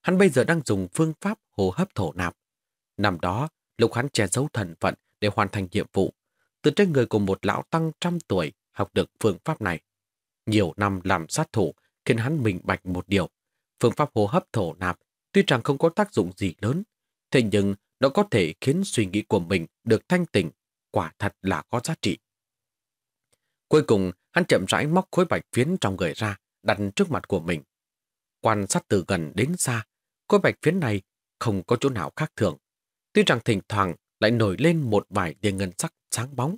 [SPEAKER 1] Hắn bây giờ đang dùng phương pháp hô hấp thổ nạp. Năm đó, lúc hắn che giấu thần phận để hoàn thành nhiệm vụ, từ trên người của một lão tăng trăm tuổi học được phương pháp này. Nhiều năm làm sát thủ khiến hắn mình bạch một điều. Phương pháp hô hấp thổ nạp tuy rằng không có tác dụng gì lớn, thế nhưng nó có thể khiến suy nghĩ của mình được thanh tịnh quả thật là có giá trị. Cuối cùng, hắn chậm rãi móc khối bạch phiến trong người ra, đặt trước mặt của mình. Quan sát từ gần đến xa, khối bạch phiến này không có chỗ nào khác thường. Tuy rằng thỉnh thoảng lại nổi lên một vài tia ngân sắc sáng bóng.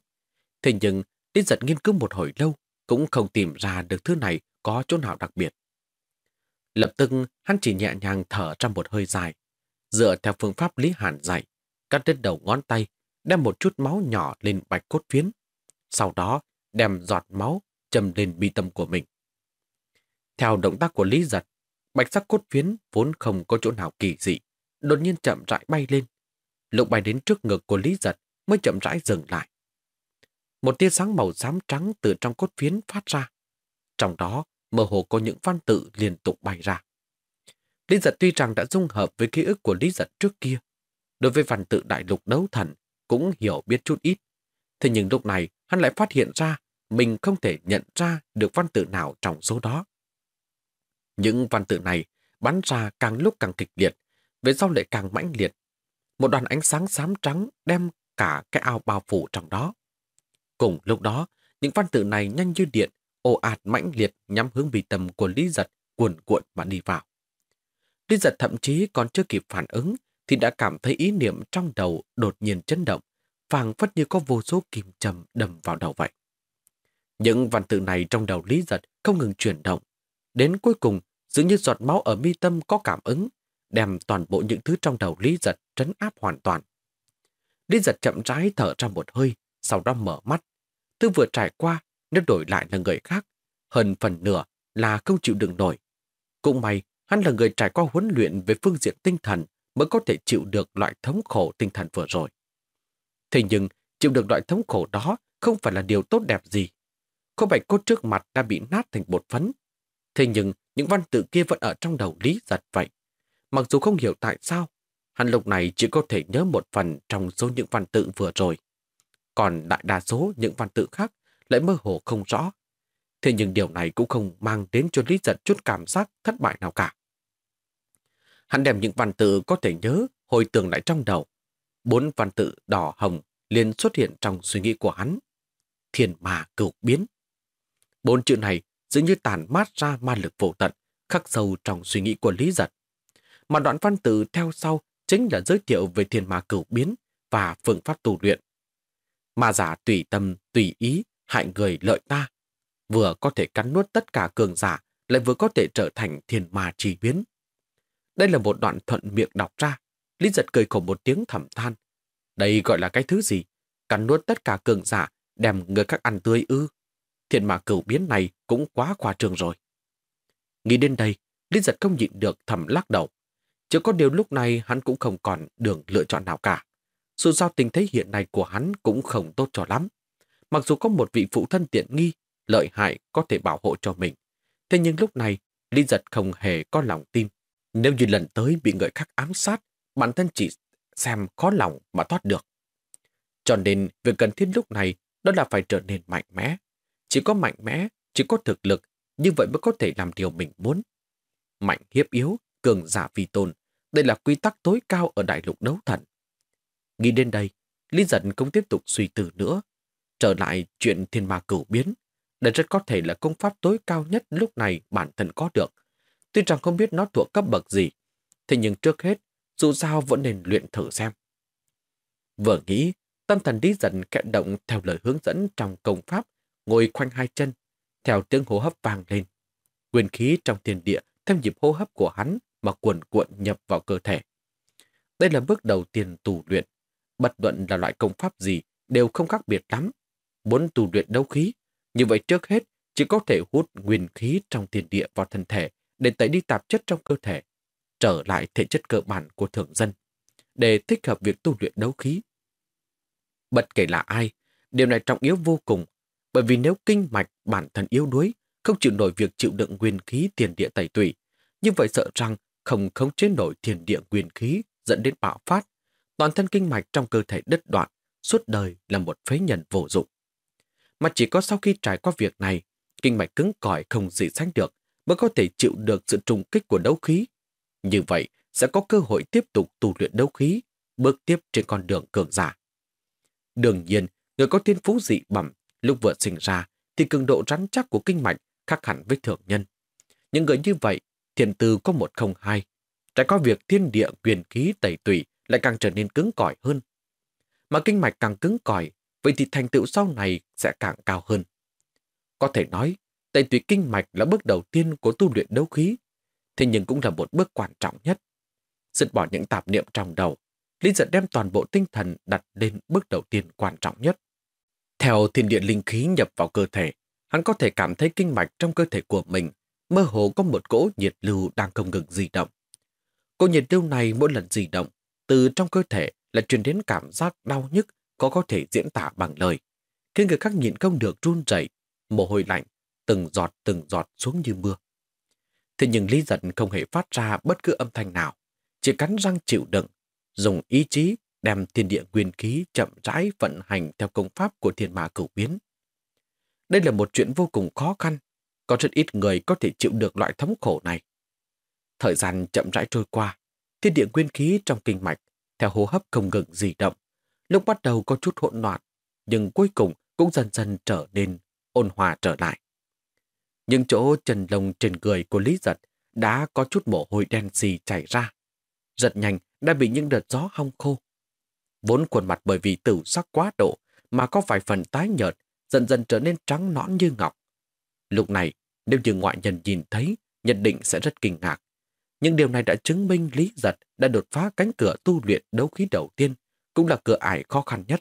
[SPEAKER 1] Thế nhưng, Lý giật nghiên cứu một hồi lâu, cũng không tìm ra được thứ này có chỗ nào đặc biệt. Lập tức, hắn chỉ nhẹ nhàng thở trong một hơi dài, dựa theo phương pháp Lý Hàn dạy, cắt đứt đầu ngón tay, đem một chút máu nhỏ lên bạch cốt phiến. Sau đó, đem giọt máu châm lên bi tâm của mình. Theo động tác của Lý Giật, bạch sắc cốt phiến vốn không có chỗ nào kỳ dị, đột nhiên chậm rãi bay lên. Lúc bay đến trước ngực của Lý Giật mới chậm rãi dừng lại. Một tia sáng màu xám trắng từ trong cốt phiến phát ra. Trong đó, mơ hồ có những văn tự liên tục bay ra. Lý giật tuy rằng đã dung hợp với ký ức của Lý giật trước kia, đối với văn tự đại lục đấu thần cũng hiểu biết chút ít. Thế nhưng lúc này hắn lại phát hiện ra mình không thể nhận ra được văn tự nào trong số đó. Những văn tự này bắn ra càng lúc càng kịch liệt, về sau lại càng mãnh liệt. Một đoàn ánh sáng xám trắng đem cả cái ao bao phủ trong đó. Cùng lúc đó, những văn tự này nhanh như điện, ồ ạt mãnh liệt nhắm hướng bị tầm của Lý Giật cuồn cuộn mà đi vào. Lý Giật thậm chí còn chưa kịp phản ứng thì đã cảm thấy ý niệm trong đầu đột nhiên chấn động, phảng phất như có vô số kim châm đâm vào đầu vậy. Những văn tự này trong đầu Lý Giật không ngừng chuyển động. Đến cuối cùng, dường như giọt máu ở mi tâm có cảm ứng, đem toàn bộ những thứ trong đầu Lý Giật trấn áp hoàn toàn. Lý Giật chậm rãi thở ra một hơi, sau đó mở mắt. Thứ vừa trải qua, nếu đổi lại là người khác, hơn phần nửa là không chịu đựng nổi. Cũng may, hắn là người trải qua huấn luyện về phương diện tinh thần mới có thể chịu được loại thống khổ tinh thần vừa rồi. Thế nhưng, chịu được loại thống khổ đó không phải là điều tốt đẹp gì. Cô bạch cốt trước mặt đã bị nát thành bột phấn. Thế nhưng, những văn tự kia vẫn ở trong đầu Lý giật vậy. Mặc dù không hiểu tại sao, hắn lúc này chỉ có thể nhớ một phần trong số những văn tự vừa rồi. Còn đại đa số những văn tự khác lại mơ hồ không rõ. Thế nhưng điều này cũng không mang đến cho Lý giật chút cảm giác thất bại nào cả. Hắn đem những văn tự có thể nhớ hồi tưởng lại trong đầu. Bốn văn tự đỏ hồng liền xuất hiện trong suy nghĩ của hắn. Thiền mà cửu biến. Bốn chữ này dường như tàn mát ra ma lực vô tận, khắc sâu trong suy nghĩ của Lý Giật. Mà đoạn văn tự theo sau chính là giới thiệu về thiền ma cửu biến và phương pháp tu luyện. Ma giả tùy tâm, tùy ý, hại người lợi ta. Vừa có thể cắn nuốt tất cả cường giả, lại vừa có thể trở thành thiền ma trì biến. Đây là một đoạn thuận miệng đọc ra. Lý giật cười khổ một tiếng thầm than. Đây gọi là cái thứ gì? Cắn nuốt tất cả cường giả, đem người các ăn tươi ư. Thiện mà cửu biến này cũng quá khoa trương rồi. Nghĩ đến đây, Lý giật không nhịn được thầm lắc đầu. Chỉ có điều lúc này hắn cũng không còn đường lựa chọn nào cả. Dù sao tình thế hiện nay của hắn cũng không tốt cho lắm. Mặc dù có một vị phụ thân tiện nghi, lợi hại có thể bảo hộ cho mình. Thế nhưng lúc này, Lý giật không hề có lòng tin nếu như lần tới bị người khác ám sát, bản thân chỉ xem khó lòng mà thoát được. Cho nên, việc cần thiết lúc này đó là phải trở nên mạnh mẽ. Chỉ có mạnh mẽ, chỉ có thực lực, như vậy mới có thể làm điều mình muốn. Mạnh hiếp yếu, cường giả vi tôn, đây là quy tắc tối cao ở đại lục đấu thần. Nghĩ đến đây, Lý Dân không tiếp tục suy tư nữa. Trở lại chuyện thiên ma cửu biến, đây rất có thể là công pháp tối cao nhất lúc này bản thân có được, Tuy rằng không biết nó thuộc cấp bậc gì, thế nhưng trước hết, dù sao vẫn nên luyện thử xem. Vừa nghĩ, tâm thần đi dần kẹn động theo lời hướng dẫn trong công pháp, ngồi khoanh hai chân, theo tiếng hô hấp vang lên. Quyền khí trong thiên địa theo nhịp hô hấp của hắn mà cuồn cuộn nhập vào cơ thể. Đây là bước đầu tiên tù luyện. Bật luận là loại công pháp gì đều không khác biệt lắm. Muốn tù luyện đấu khí, như vậy trước hết chỉ có thể hút nguyên khí trong thiên địa vào thân thể để tẩy đi tạp chất trong cơ thể, trở lại thể chất cơ bản của thường dân, để thích hợp việc tu luyện đấu khí. Bất kể là ai, điều này trọng yếu vô cùng, bởi vì nếu kinh mạch bản thân yếu đuối, không chịu nổi việc chịu đựng nguyên khí tiền địa tẩy tủy, như vậy sợ rằng không khống chế nổi tiền địa nguyên khí dẫn đến bạo phát, toàn thân kinh mạch trong cơ thể đứt đoạn, suốt đời là một phế nhân vô dụng. Mà chỉ có sau khi trải qua việc này, kinh mạch cứng cỏi không gì sánh được, mới có thể chịu được sự trùng kích của đấu khí. Như vậy, sẽ có cơ hội tiếp tục tu luyện đấu khí, bước tiếp trên con đường cường giả. Đương nhiên, người có thiên phú dị bẩm, lúc vừa sinh ra, thì cường độ rắn chắc của kinh mạch khác hẳn với thường nhân. Những người như vậy, thiền tư có một không hai. Trải qua việc thiên địa quyền khí tẩy tủy lại càng trở nên cứng cỏi hơn. Mà kinh mạch càng cứng cỏi, vậy thì thành tựu sau này sẽ càng cao hơn. Có thể nói, Tẩy tủy kinh mạch là bước đầu tiên của tu luyện đấu khí, thế nhưng cũng là một bước quan trọng nhất. Dứt bỏ những tạp niệm trong đầu, Lý giật đem toàn bộ tinh thần đặt lên bước đầu tiên quan trọng nhất. Theo thiên địa linh khí nhập vào cơ thể, hắn có thể cảm thấy kinh mạch trong cơ thể của mình mơ hồ có một cỗ nhiệt lưu đang không ngừng di động. Cỗ nhiệt lưu này mỗi lần di động, từ trong cơ thể là truyền đến cảm giác đau nhức có có thể diễn tả bằng lời. Khi người khác nhìn không được run rẩy, mồ hôi lạnh từng giọt từng giọt xuống như mưa. Thế nhưng Lý Giật không hề phát ra bất cứ âm thanh nào, chỉ cắn răng chịu đựng, dùng ý chí đem thiên địa nguyên khí chậm rãi vận hành theo công pháp của thiên ma cửu biến. Đây là một chuyện vô cùng khó khăn, có rất ít người có thể chịu được loại thống khổ này. Thời gian chậm rãi trôi qua, thiên địa nguyên khí trong kinh mạch theo hô hấp không ngừng di động. Lúc bắt đầu có chút hỗn loạn, nhưng cuối cùng cũng dần dần trở nên ôn hòa trở lại. Những chỗ trần lông trên người của Lý Giật đã có chút mồ hôi đen xì chảy ra. Rất nhanh đã bị những đợt gió hong khô. Vốn khuôn mặt bởi vì tử sắc quá độ mà có vài phần tái nhợt, dần dần trở nên trắng nõn như ngọc. Lúc này, nếu như ngoại nhân nhìn thấy, nhận định sẽ rất kinh ngạc. Nhưng điều này đã chứng minh Lý Giật đã đột phá cánh cửa tu luyện đấu khí đầu tiên, cũng là cửa ải khó khăn nhất.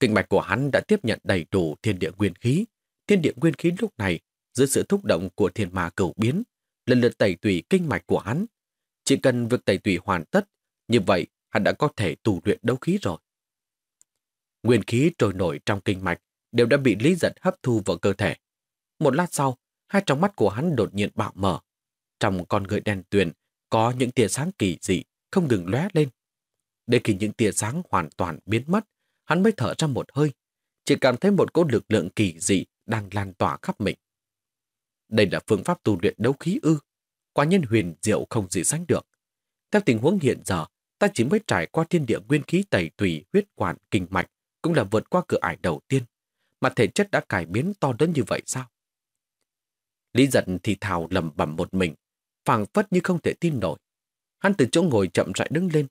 [SPEAKER 1] Kinh mạch của hắn đã tiếp nhận đầy đủ thiên địa nguyên khí. Thiên địa nguyên khí lúc này, dưới sự thúc động của thiên ma cầu biến, lần lượt tẩy tủy kinh mạch của hắn. Chỉ cần việc tẩy tủy hoàn tất, như vậy hắn đã có thể tu luyện đấu khí rồi. Nguyên khí trôi nổi trong kinh mạch đều đã bị Lý Giật hấp thu vào cơ thể. Một lát sau, hai trong mắt của hắn đột nhiên bạo mở. Trong con người đen tuyền có những tia sáng kỳ dị không ngừng lóe lên. Để khi những tia sáng hoàn toàn biến mất, hắn mới thở ra một hơi, chỉ cảm thấy một cỗ lực lượng kỳ dị đang lan tỏa khắp mình. Đây là phương pháp tu luyện đấu khí ư. Quả nhân huyền diệu không gì sánh được. Theo tình huống hiện giờ, ta chỉ mới trải qua thiên địa nguyên khí tẩy tùy huyết quản kinh mạch, cũng là vượt qua cửa ải đầu tiên, mà thể chất đã cải biến to đến như vậy sao? Lý giận thì thào lầm bầm một mình, phảng phất như không thể tin nổi. Hắn từ chỗ ngồi chậm rãi đứng lên,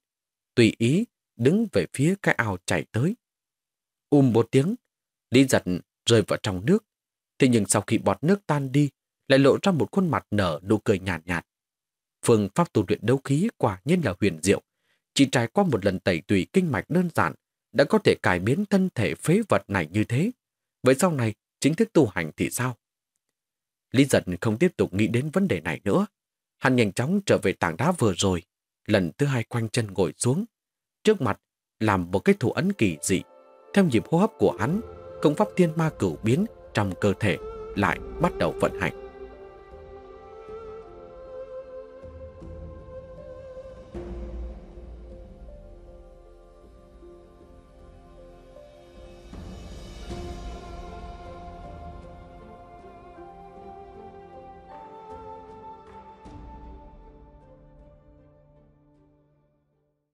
[SPEAKER 1] tùy ý đứng về phía cái ao chảy tới. Um một tiếng, Lý giật rơi vào trong nước. Thế nhưng sau khi bọt nước tan đi, lại lộ ra một khuôn mặt nở nụ cười nhàn nhạt. nhạt. Phương pháp tu luyện đấu khí quả nhiên là huyền diệu. Chỉ trải qua một lần tẩy tùy kinh mạch đơn giản, đã có thể cải biến thân thể phế vật này như thế. Vậy sau này, chính thức tu hành thì sao? Lý giật không tiếp tục nghĩ đến vấn đề này nữa. Hắn nhanh chóng trở về tảng đá vừa rồi, lần thứ hai quanh chân ngồi xuống. Trước mặt, làm một cái thủ ấn kỳ dị. Theo nhịp hô hấp của hắn, công pháp thiên ma cửu biến trong cơ thể lại bắt đầu vận hành.